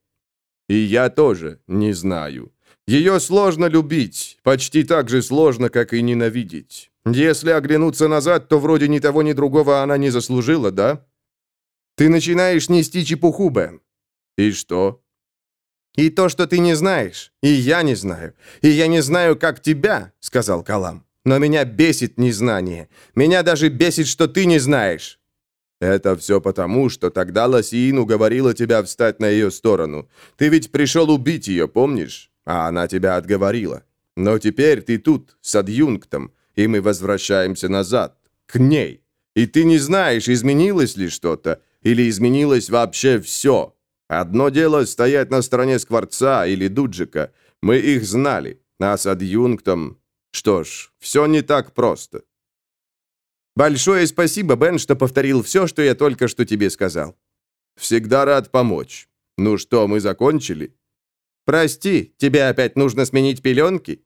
И я тоже не знаю. Ее сложно любить, почти так же сложно, как и ненавидеть. Если оглянуться назад, то вроде ни того, ни другого она не заслужила, да? Ты начинаешь нести чепуху, Бен. И что? И то, что ты не знаешь, и я не знаю, и я не знаю, как тебя, сказал Калам. Но меня бесит незнание. Меня даже бесит, что ты не знаешь. «Это все потому, что тогда Лосиин уговорила тебя встать на ее сторону. Ты ведь пришел убить ее, помнишь? А она тебя отговорила. Но теперь ты тут, с адъюнктом, и мы возвращаемся назад, к ней. И ты не знаешь, изменилось ли что-то, или изменилось вообще все. Одно дело стоять на стороне Скворца или Дуджика. Мы их знали, а с адъюнктом... Что ж, все не так просто. Большое спасибо, Бен, что повторил все, что я только что тебе сказал. Всегда рад помочь. Ну что, мы закончили? Прости, тебе опять нужно сменить пеленки?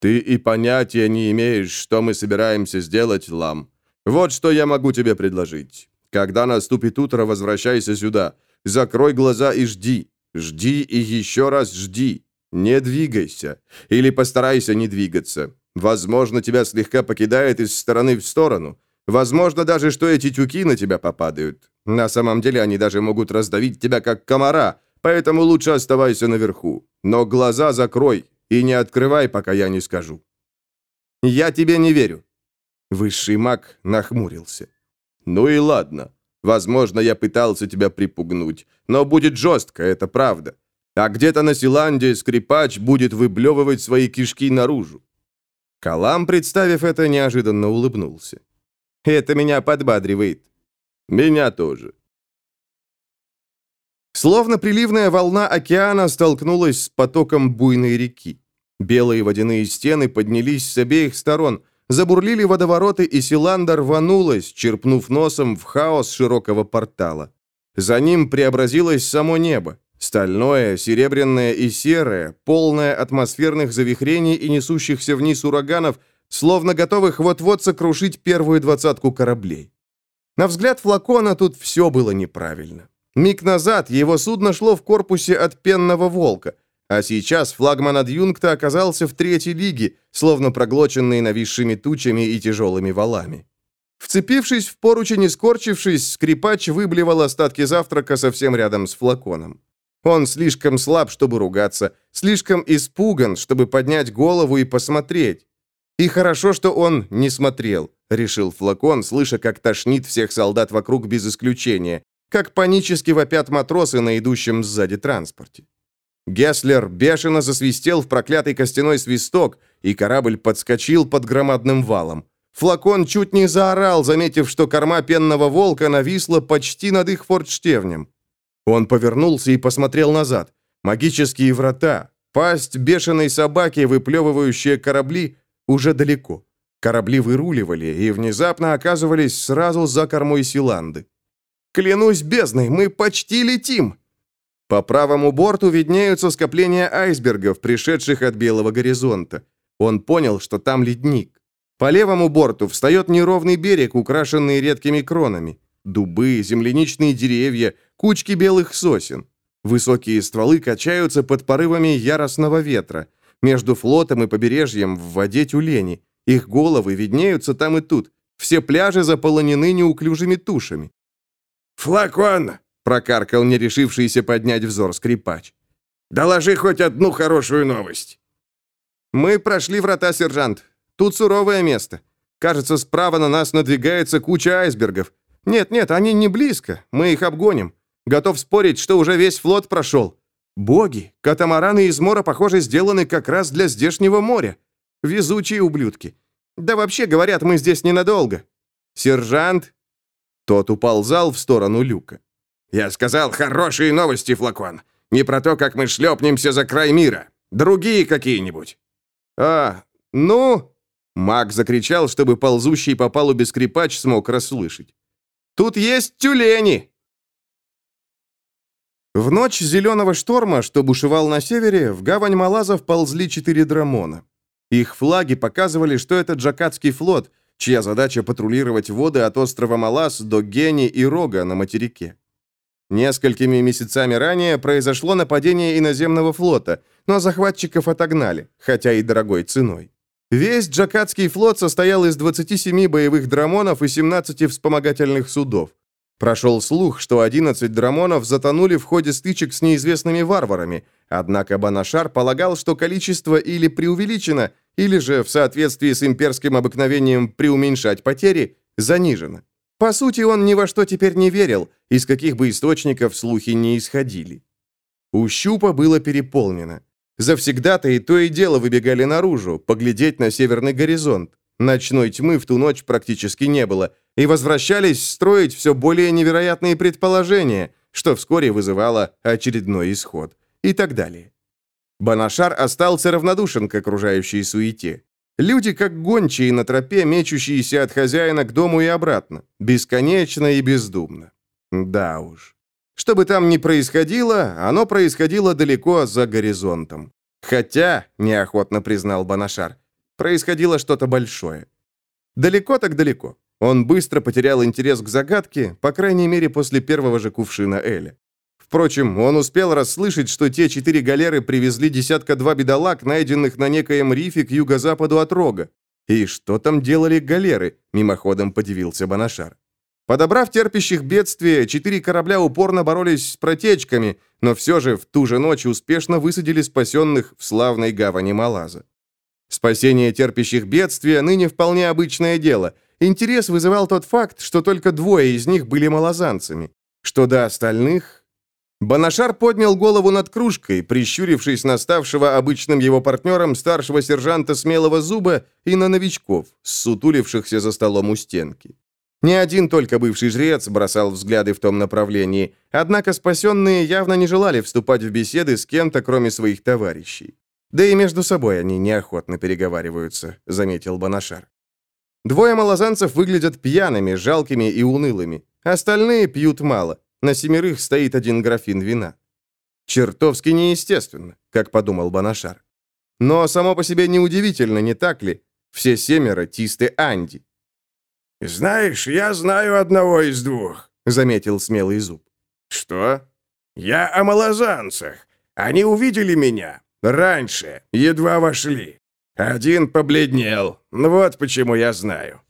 Ты и понятия не имеешь, что мы собираемся сделать, Лам. Вот что я могу тебе предложить. Когда наступит утро, возвращайся сюда. Закрой глаза и жди. Жди и еще раз жди. Не двигайся. Или постарайся не двигаться. Возможно, тебя слегка покидает из стороны в сторону. Возможно даже, что эти тюки на тебя попадают. На самом деле они даже могут раздавить тебя, как комара, поэтому лучше оставайся наверху. Но глаза закрой и не открывай, пока я не скажу». «Я тебе не верю». Высший маг нахмурился. «Ну и ладно. Возможно, я пытался тебя припугнуть, но будет жестко, это правда. А где-то на Силанде скрипач будет выблевывать свои кишки наружу». Калам, представив это, неожиданно улыбнулся. Это меня подбадривает. Меня тоже. Словно приливная волна океана столкнулась с потоком буйной реки. Белые водяные стены поднялись с обеих сторон, забурлили водовороты, и Силанда рванулась, черпнув носом в хаос широкого портала. За ним преобразилось само небо. Стальное, серебряное и серое, полное атмосферных завихрений и несущихся вниз ураганов – словно готовых вот-вот сокрушить первую двадцатку кораблей. На взгляд флакона тут все было неправильно. Миг назад его судно шло в корпусе от пенного волка, а сейчас флагман адъюнкта оказался в третьей лиге, словно проглоченный нависшими тучами и тяжелыми валами. Вцепившись в поручень и скорчившись, скрипач выблевал остатки завтрака совсем рядом с флаконом. Он слишком слаб, чтобы ругаться, слишком испуган, чтобы поднять голову и посмотреть. И хорошо, что он не смотрел, решил Флакон, слыша, как тошнит всех солдат вокруг без исключения, как панически вопят матросы на идущем сзади транспорте. Гесслер бешено засвистел в проклятый костяной свисток, и корабль подскочил под громадным валом. Флакон чуть не заорал, заметив, что корма пенного волка нависла почти над их фортштевнем. Он повернулся и посмотрел назад. Магические врата, пасть бешеной собаки, выплевывающие корабли, уже далеко. Корабли выруливали и внезапно оказывались сразу за кормой Силанды. «Клянусь бездной, мы почти летим!» По правому борту виднеются скопления айсбергов, пришедших от белого горизонта. Он понял, что там ледник. По левому борту встает неровный берег, украшенный редкими кронами. Дубы, земляничные деревья, кучки белых сосен. Высокие стволы качаются под порывами яростного ветра. Между флотом и побережьем в воде тюлени. Их головы виднеются там и тут. Все пляжи заполонены неуклюжими тушами. «Флакон!» — прокаркал не решившийся поднять взор скрипач. «Доложи хоть одну хорошую новость!» «Мы прошли врата, сержант. Тут суровое место. Кажется, справа на нас надвигается куча айсбергов. Нет-нет, они не близко. Мы их обгоним. Готов спорить, что уже весь флот прошел. Боги, катамараны из мора, похоже, сделаны как раз для здешнего моря. Везучие ублюдки. Да вообще, говорят, мы здесь ненадолго. Сержант...» Тот уползал в сторону люка. «Я сказал, хорошие новости, флакон. Не про то, как мы шлепнемся за край мира. Другие какие-нибудь». «А, ну...» Маг закричал, чтобы ползущий по палубе скрипач смог расслышать. «Тут есть тюлени!» В ночь зеленого шторма, что бушевал на севере, в гавань Малазов ползли четыре драмона. Их флаги показывали, что это Джакатский флот, чья задача патрулировать воды от острова Малаз до Гени и Рога на материке. Несколькими месяцами ранее произошло нападение иноземного флота, но захватчиков отогнали, хотя и дорогой ценой. Весь Джакатский флот состоял из 27 боевых драмонов и 17 вспомогательных судов. Прошел слух, что 11 драмонов затонули в ходе стычек с неизвестными варварами, однако Банашар полагал, что количество или преувеличено, или же, в соответствии с имперским обыкновением преуменьшать потери, занижено. По сути, он ни во что теперь не верил, из каких бы источников слухи не исходили. У щупа было переполнено. Завсегда-то и то и дело выбегали наружу, поглядеть на северный горизонт. Ночной тьмы в ту ночь практически не было, и возвращались строить все более невероятные предположения, что вскоре вызывало очередной исход. И так далее. Банашар остался равнодушен к окружающей суете. Люди, как гончие на тропе, мечущиеся от хозяина к дому и обратно, бесконечно и бездумно. Да уж. Что бы там ни происходило, оно происходило далеко за горизонтом. Хотя, неохотно признал Банашар, происходило что-то большое. Далеко так далеко. Он быстро потерял интерес к загадке, по крайней мере, после первого же кувшина Эля. Впрочем, он успел расслышать, что те четыре галеры привезли десятка-два бедолаг, найденных на некоем рифе к юго-западу от Рога. И что там делали галеры, мимоходом подивился Банашар. Подобрав терпящих бедствия, четыре корабля упорно боролись с протечками, но все же в ту же ночь успешно высадили спасенных в славной гавани Малаза. Спасение терпящих бедствия ныне вполне обычное дело. Интерес вызывал тот факт, что только двое из них были малозанцами. Что до остальных... Банашар поднял голову над кружкой, прищурившись на ставшего обычным его партнером старшего сержанта смелого зуба и на новичков, сутулившихся за столом у стенки. Не один только бывший жрец бросал взгляды в том направлении, однако спасенные явно не желали вступать в беседы с кем-то, кроме своих товарищей. Да и между собой они неохотно переговариваются, заметил Банашар. Двое малозанцев выглядят пьяными, жалкими и унылыми. Остальные пьют мало. На семерых стоит один графин вина. Чертовски неестественно, как подумал Банашар. Но само по себе неудивительно, не так ли? Все семеро тисты Анди. «Знаешь, я знаю одного из двух», — заметил смелый зуб. «Что?» «Я о малозанцах. Они увидели меня. Раньше, едва вошли. Один побледнел. Вот почему я знаю».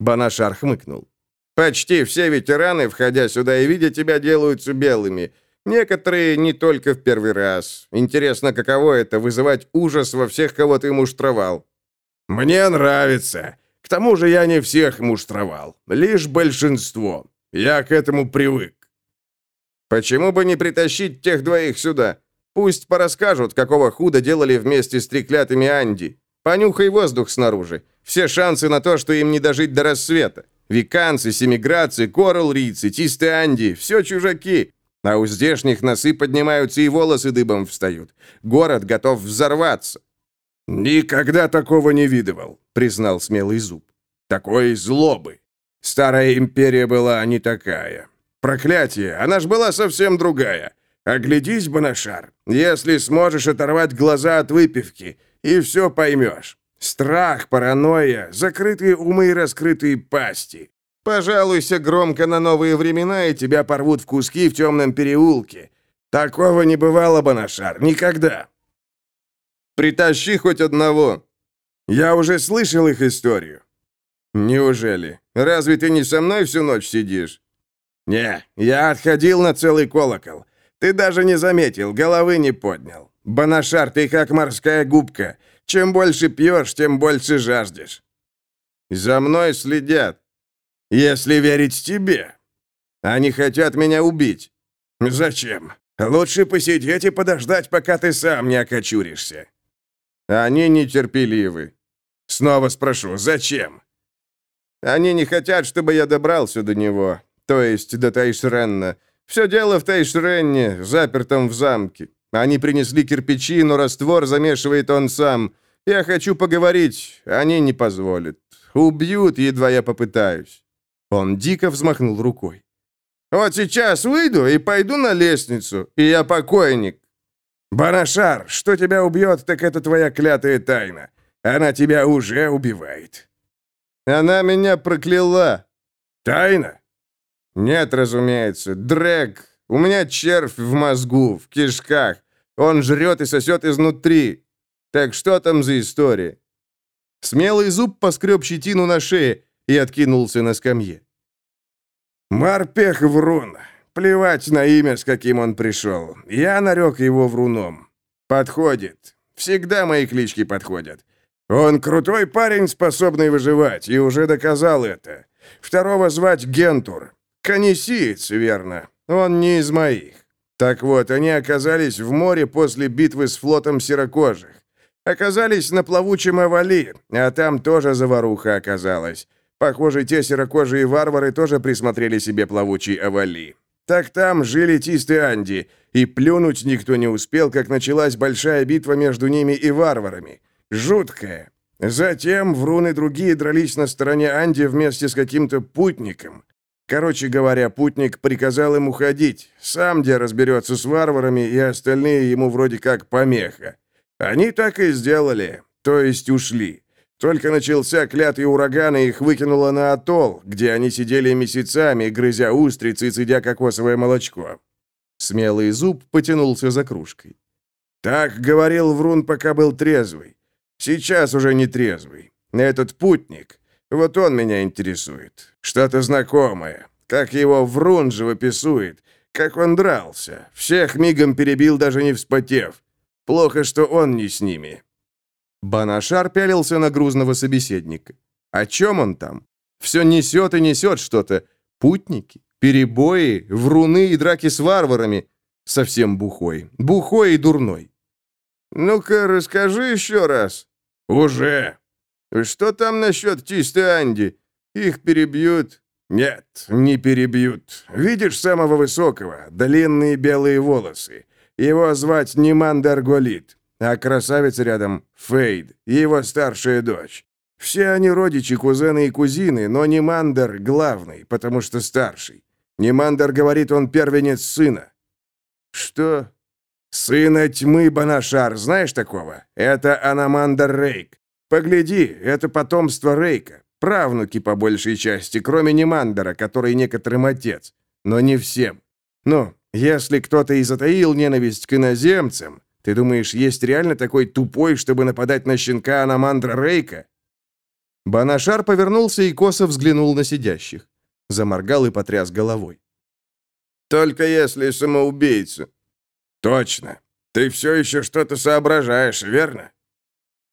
Банашар хмыкнул. «Почти все ветераны, входя сюда и видя тебя, делаются белыми. Некоторые не только в первый раз. Интересно, каково это — вызывать ужас во всех, кого ты муштровал. Мне нравится. К тому же я не всех муштровал. Лишь большинство. Я к этому привык. Почему бы не притащить тех двоих сюда? Пусть порасскажут, какого худа делали вместе с треклятыми Анди. Понюхай воздух снаружи. Все шансы на то, что им не дожить до рассвета. Виканцы, семиградцы, коралрийцы, тисты Анди — все чужаки. А у здешних носы поднимаются и волосы дыбом встают. Город готов взорваться. «Никогда такого не видывал», — признал смелый зуб. «Такой злобы. Старая империя была не такая. Проклятие, она ж была совсем другая. Оглядись, Бонашар, если сможешь оторвать глаза от выпивки, и все поймешь. Страх, паранойя, закрытые умы и раскрытые пасти. Пожалуйся громко на новые времена, и тебя порвут в куски в темном переулке. Такого не бывало, Бонашар, никогда. Притащи хоть одного. Я уже слышал их историю. Неужели? Разве ты не со мной всю ночь сидишь? Не, я отходил на целый колокол. Ты даже не заметил, головы не поднял. Бонашар, ты как морская губка. Чем больше пьешь, тем больше жаждешь. За мной следят. Если верить тебе. Они хотят меня убить. Зачем? Лучше посидеть и подождать, пока ты сам не окочуришься. Они нетерпеливы. Снова спрошу, зачем? Они не хотят, чтобы я добрался до него, то есть до Тайшренна. Все дело в Тайшренне, запертом в замке. Они принесли кирпичи, но раствор замешивает он сам. Я хочу поговорить, они не позволят. Убьют, едва я попытаюсь. Он дико взмахнул рукой. «Вот сейчас выйду и пойду на лестницу, и я покойник». «Барашар, что тебя убьет, так это твоя клятая тайна. Она тебя уже убивает». «Она меня прокляла». «Тайна?» «Нет, разумеется. Дрэг. У меня червь в мозгу, в кишках. Он жрет и сосет изнутри. Так что там за история?» Смелый зуб поскреб щетину на шее, и откинулся на скамье. «Марпех Врун. Плевать на имя, с каким он пришел. Я нарек его Вруном. Подходит. Всегда мои клички подходят. Он крутой парень, способный выживать, и уже доказал это. Второго звать Гентур. Конесиец, верно. Он не из моих. Так вот, они оказались в море после битвы с флотом серокожих. Оказались на плавучем Авали, а там тоже заваруха оказалась. Похоже, те серокожие варвары тоже присмотрели себе плавучий овали. Так там жили Тисты Анди, и плюнуть никто не успел, как началась большая битва между ними и варварами. Жуткая. Затем Врун и другие дрались на стороне Анди вместе с каким-то путником. Короче говоря, путник приказал им уходить. Сам где разберется с варварами, и остальные ему вроде как помеха. Они так и сделали, то есть ушли. Только начался клятый ураган, и их выкинуло на атолл, где они сидели месяцами, грызя устрицы и цедя кокосовое молочко. Смелый зуб потянулся за кружкой. Так говорил Врун, пока был трезвый. Сейчас уже не трезвый. Этот путник, вот он меня интересует. Что-то знакомое. Как его Врун живописует. Как он дрался. Всех мигом перебил, даже не вспотев. Плохо, что он не с ними. Банашар пялился на грузного собеседника. О чем он там? Все несет и несет что-то. Путники, перебои, вруны и драки с варварами. Совсем бухой. Бухой и дурной. «Ну-ка, расскажи еще раз». «Уже». «Что там насчет чистой Анди? Их перебьют?» «Нет, не перебьют. Видишь самого высокого, длинные белые волосы. Его звать Нимандер Голит а красавица рядом — Фейд, его старшая дочь. Все они родичи, кузены и кузины, но Нимандер главный, потому что старший. Нимандер говорит, он первенец сына. Что? Сына тьмы Банашар, знаешь такого? Это Анамандер Рейк. Погляди, это потомство Рейка. Правнуки по большей части, кроме Нимандера, который некоторым отец. Но не всем. Ну, если кто-то и затаил ненависть к иноземцам, ты думаешь, есть реально такой тупой, чтобы нападать на щенка Анамандра Рейка?» Банашар повернулся и косо взглянул на сидящих. Заморгал и потряс головой. Только если самоубийца». «Точно. Ты все еще что-то соображаешь, верно?»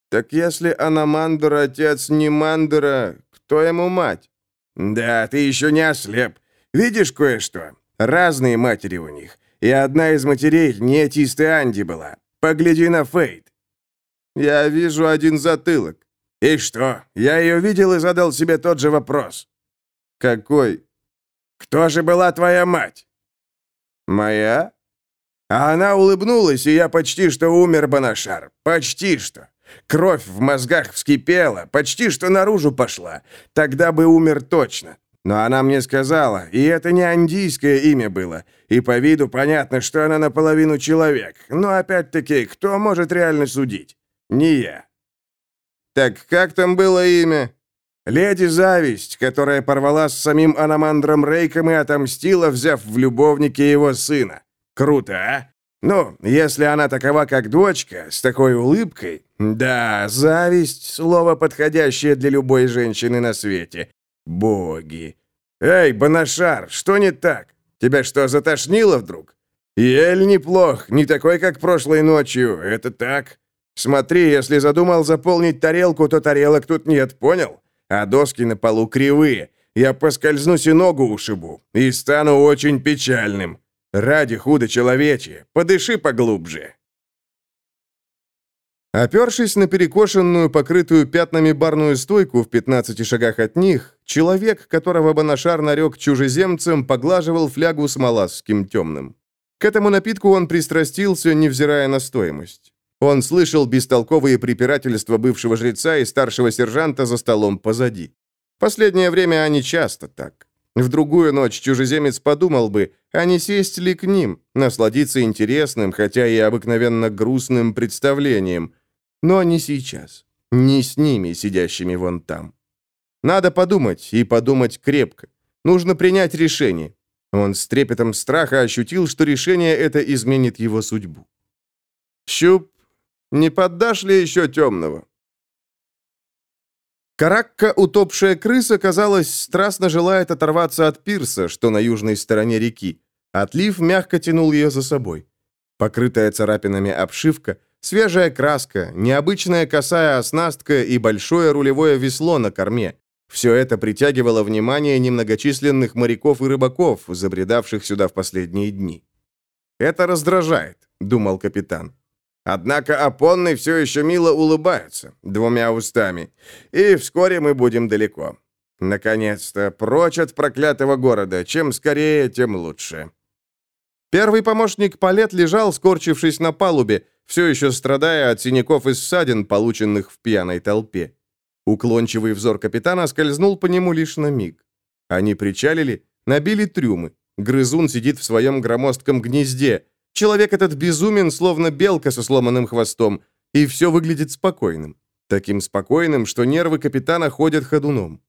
«Так если Аномандра отец не Мандера, кто ему мать?» «Да, ты еще не ослеп. Видишь кое-что? Разные матери у них. И одна из матерей не Тисты Анди была. Погляди на Фейт». «Я вижу один затылок». «И что? Я ее видел и задал себе тот же вопрос». «Какой?» «Кто же была твоя мать?» «Моя?» А она улыбнулась, и я почти что умер, Банашар. Почти что. Кровь в мозгах вскипела, почти что наружу пошла. Тогда бы умер точно. Но она мне сказала, и это не андийское имя было, и по виду понятно, что она наполовину человек. Но опять-таки, кто может реально судить? Не я. Так как там было имя? Леди Зависть, которая порвала с самим Аномандром Рейком и отомстила, взяв в любовники его сына. Круто, а? Ну, если она такова, как дочка, с такой улыбкой... Да, зависть — слово, подходящее для любой женщины на свете. Боги. Эй, Банашар, что не так? Тебя что, затошнило вдруг? Ель неплох, не такой, как прошлой ночью, это так. Смотри, если задумал заполнить тарелку, то тарелок тут нет, понял? А доски на полу кривые. Я поскользнусь и ногу ушибу, и стану очень печальным. Ради худо человечье, подыши поглубже. Опершись на перекошенную, покрытую пятнами барную стойку в 15 шагах от них, человек, которого Банашар нарек чужеземцем, поглаживал флягу с маласским темным. К этому напитку он пристрастился, невзирая на стоимость. Он слышал бестолковые препирательства бывшего жреца и старшего сержанта за столом позади. Последнее время они часто так. В другую ночь чужеземец подумал бы, а не сесть ли к ним, насладиться интересным, хотя и обыкновенно грустным представлением. Но не сейчас. Не с ними, сидящими вон там. Надо подумать, и подумать крепко. Нужно принять решение. Он с трепетом страха ощутил, что решение это изменит его судьбу. «Щуп, не поддашь ли еще темного?» Каракка, утопшая крыса, казалось, страстно желает оторваться от пирса, что на южной стороне реки. Отлив мягко тянул ее за собой. Покрытая царапинами обшивка, свежая краска, необычная косая оснастка и большое рулевое весло на корме. Все это притягивало внимание немногочисленных моряков и рыбаков, забредавших сюда в последние дни. «Это раздражает», — думал капитан. Однако Апонный все еще мило улыбается, двумя устами, и вскоре мы будем далеко. Наконец-то, прочь от проклятого города, чем скорее, тем лучше. Первый помощник Палет лежал, скорчившись на палубе, все еще страдая от синяков и ссадин, полученных в пьяной толпе. Уклончивый взор капитана скользнул по нему лишь на миг. Они причалили, набили трюмы. Грызун сидит в своем громоздком гнезде, Человек этот безумен, словно белка со сломанным хвостом, и все выглядит спокойным. Таким спокойным, что нервы капитана ходят ходуном.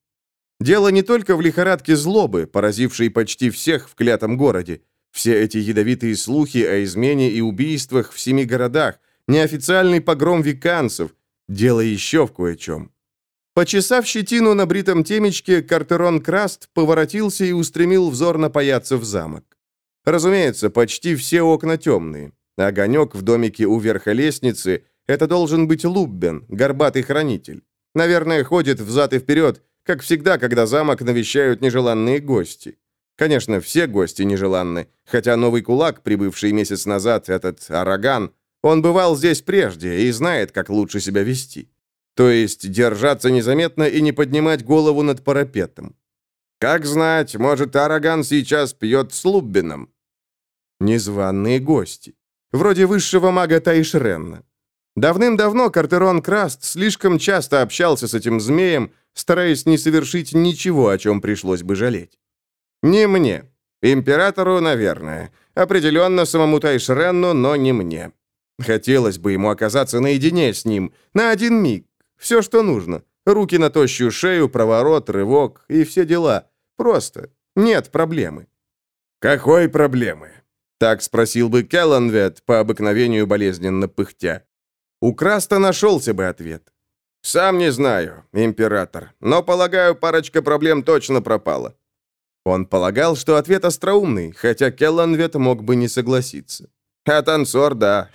Дело не только в лихорадке злобы, поразившей почти всех в клятом городе. Все эти ядовитые слухи о измене и убийствах в семи городах, неофициальный погром виканцев. Дело еще в кое-чем. Почесав щетину на бритом темечке, Картерон Краст поворотился и устремил взор на паяться в замок. Разумеется, почти все окна темные. Огонек в домике у верха лестницы — это должен быть Луббен, горбатый хранитель. Наверное, ходит взад и вперед, как всегда, когда замок навещают нежеланные гости. Конечно, все гости нежеланны, хотя новый кулак, прибывший месяц назад, этот Араган, он бывал здесь прежде и знает, как лучше себя вести. То есть держаться незаметно и не поднимать голову над парапетом. Как знать, может, Араган сейчас пьет с Луббином. Незваные гости. Вроде высшего мага Таишренна. Давным-давно Картерон Краст слишком часто общался с этим змеем, стараясь не совершить ничего, о чем пришлось бы жалеть. Не мне. Императору, наверное. Определенно самому Тайшренну, но не мне. Хотелось бы ему оказаться наедине с ним, на один миг. Все, что нужно. Руки на тощую шею, проворот, рывок и все дела. Просто. Нет проблемы. Какой проблемы? Так спросил бы Келленвет, по обыкновению болезненно пыхтя. У Краста нашелся бы ответ. «Сам не знаю, император, но, полагаю, парочка проблем точно пропала». Он полагал, что ответ остроумный, хотя Келланвет мог бы не согласиться. А танцор, да.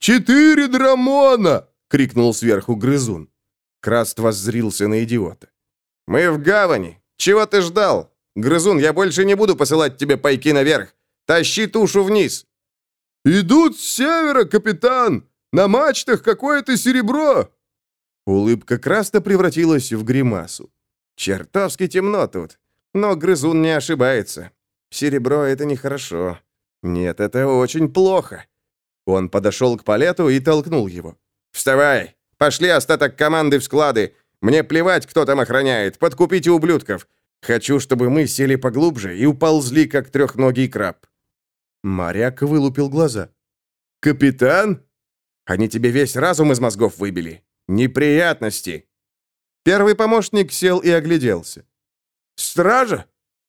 «Четыре драмона!» — крикнул сверху грызун. Краст воззрился на идиота. «Мы в гавани. Чего ты ждал? Грызун, я больше не буду посылать тебе пайки наверх. Тащи тушу вниз!» «Идут с севера, капитан! На мачтах какое-то серебро!» Улыбка Краста превратилась в гримасу. «Чертовски темно тут, но грызун не ошибается. Серебро — это нехорошо. Нет, это очень плохо». Он подошел к палету и толкнул его. «Вставай! Пошли остаток команды в склады! Мне плевать, кто там охраняет! Подкупите ублюдков! Хочу, чтобы мы сели поглубже и уползли, как трехногий краб». Моряк вылупил глаза. «Капитан? Они тебе весь разум из мозгов выбили. Неприятности!» Первый помощник сел и огляделся. «Стража?»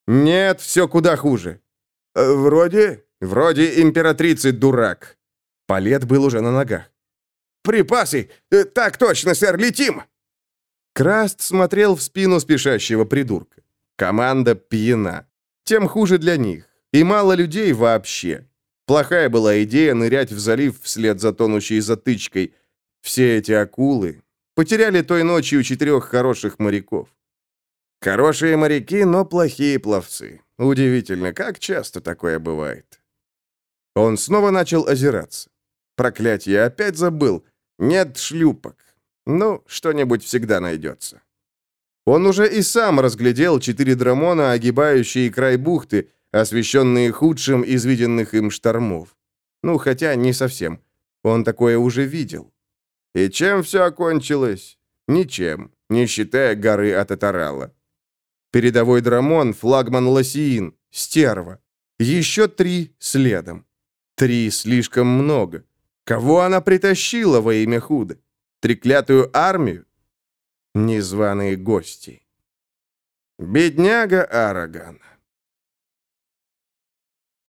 «Нет, все куда хуже». «Э, «Вроде...» «Вроде императрицы, дурак». Палет был уже на ногах. «Припасы! Э, так точно, сэр, летим!» Краст смотрел в спину спешащего придурка. Команда пьяна. Тем хуже для них. И мало людей вообще. Плохая была идея нырять в залив вслед за тонущей затычкой. Все эти акулы потеряли той ночью четырех хороших моряков. Хорошие моряки, но плохие пловцы. Удивительно, как часто такое бывает. Он снова начал озираться. Проклятье, опять забыл. Нет шлюпок. Ну, что-нибудь всегда найдется. Он уже и сам разглядел четыре драмона, огибающие край бухты, освещенные худшим из виденных им штормов. Ну, хотя не совсем. Он такое уже видел. И чем все окончилось? Ничем, не считая горы от Атарала. Передовой драмон, флагман Лосиин, стерва. Еще три следом. Три слишком много. Кого она притащила во имя худа? Треклятую армию? Незваные гости. Бедняга Араган.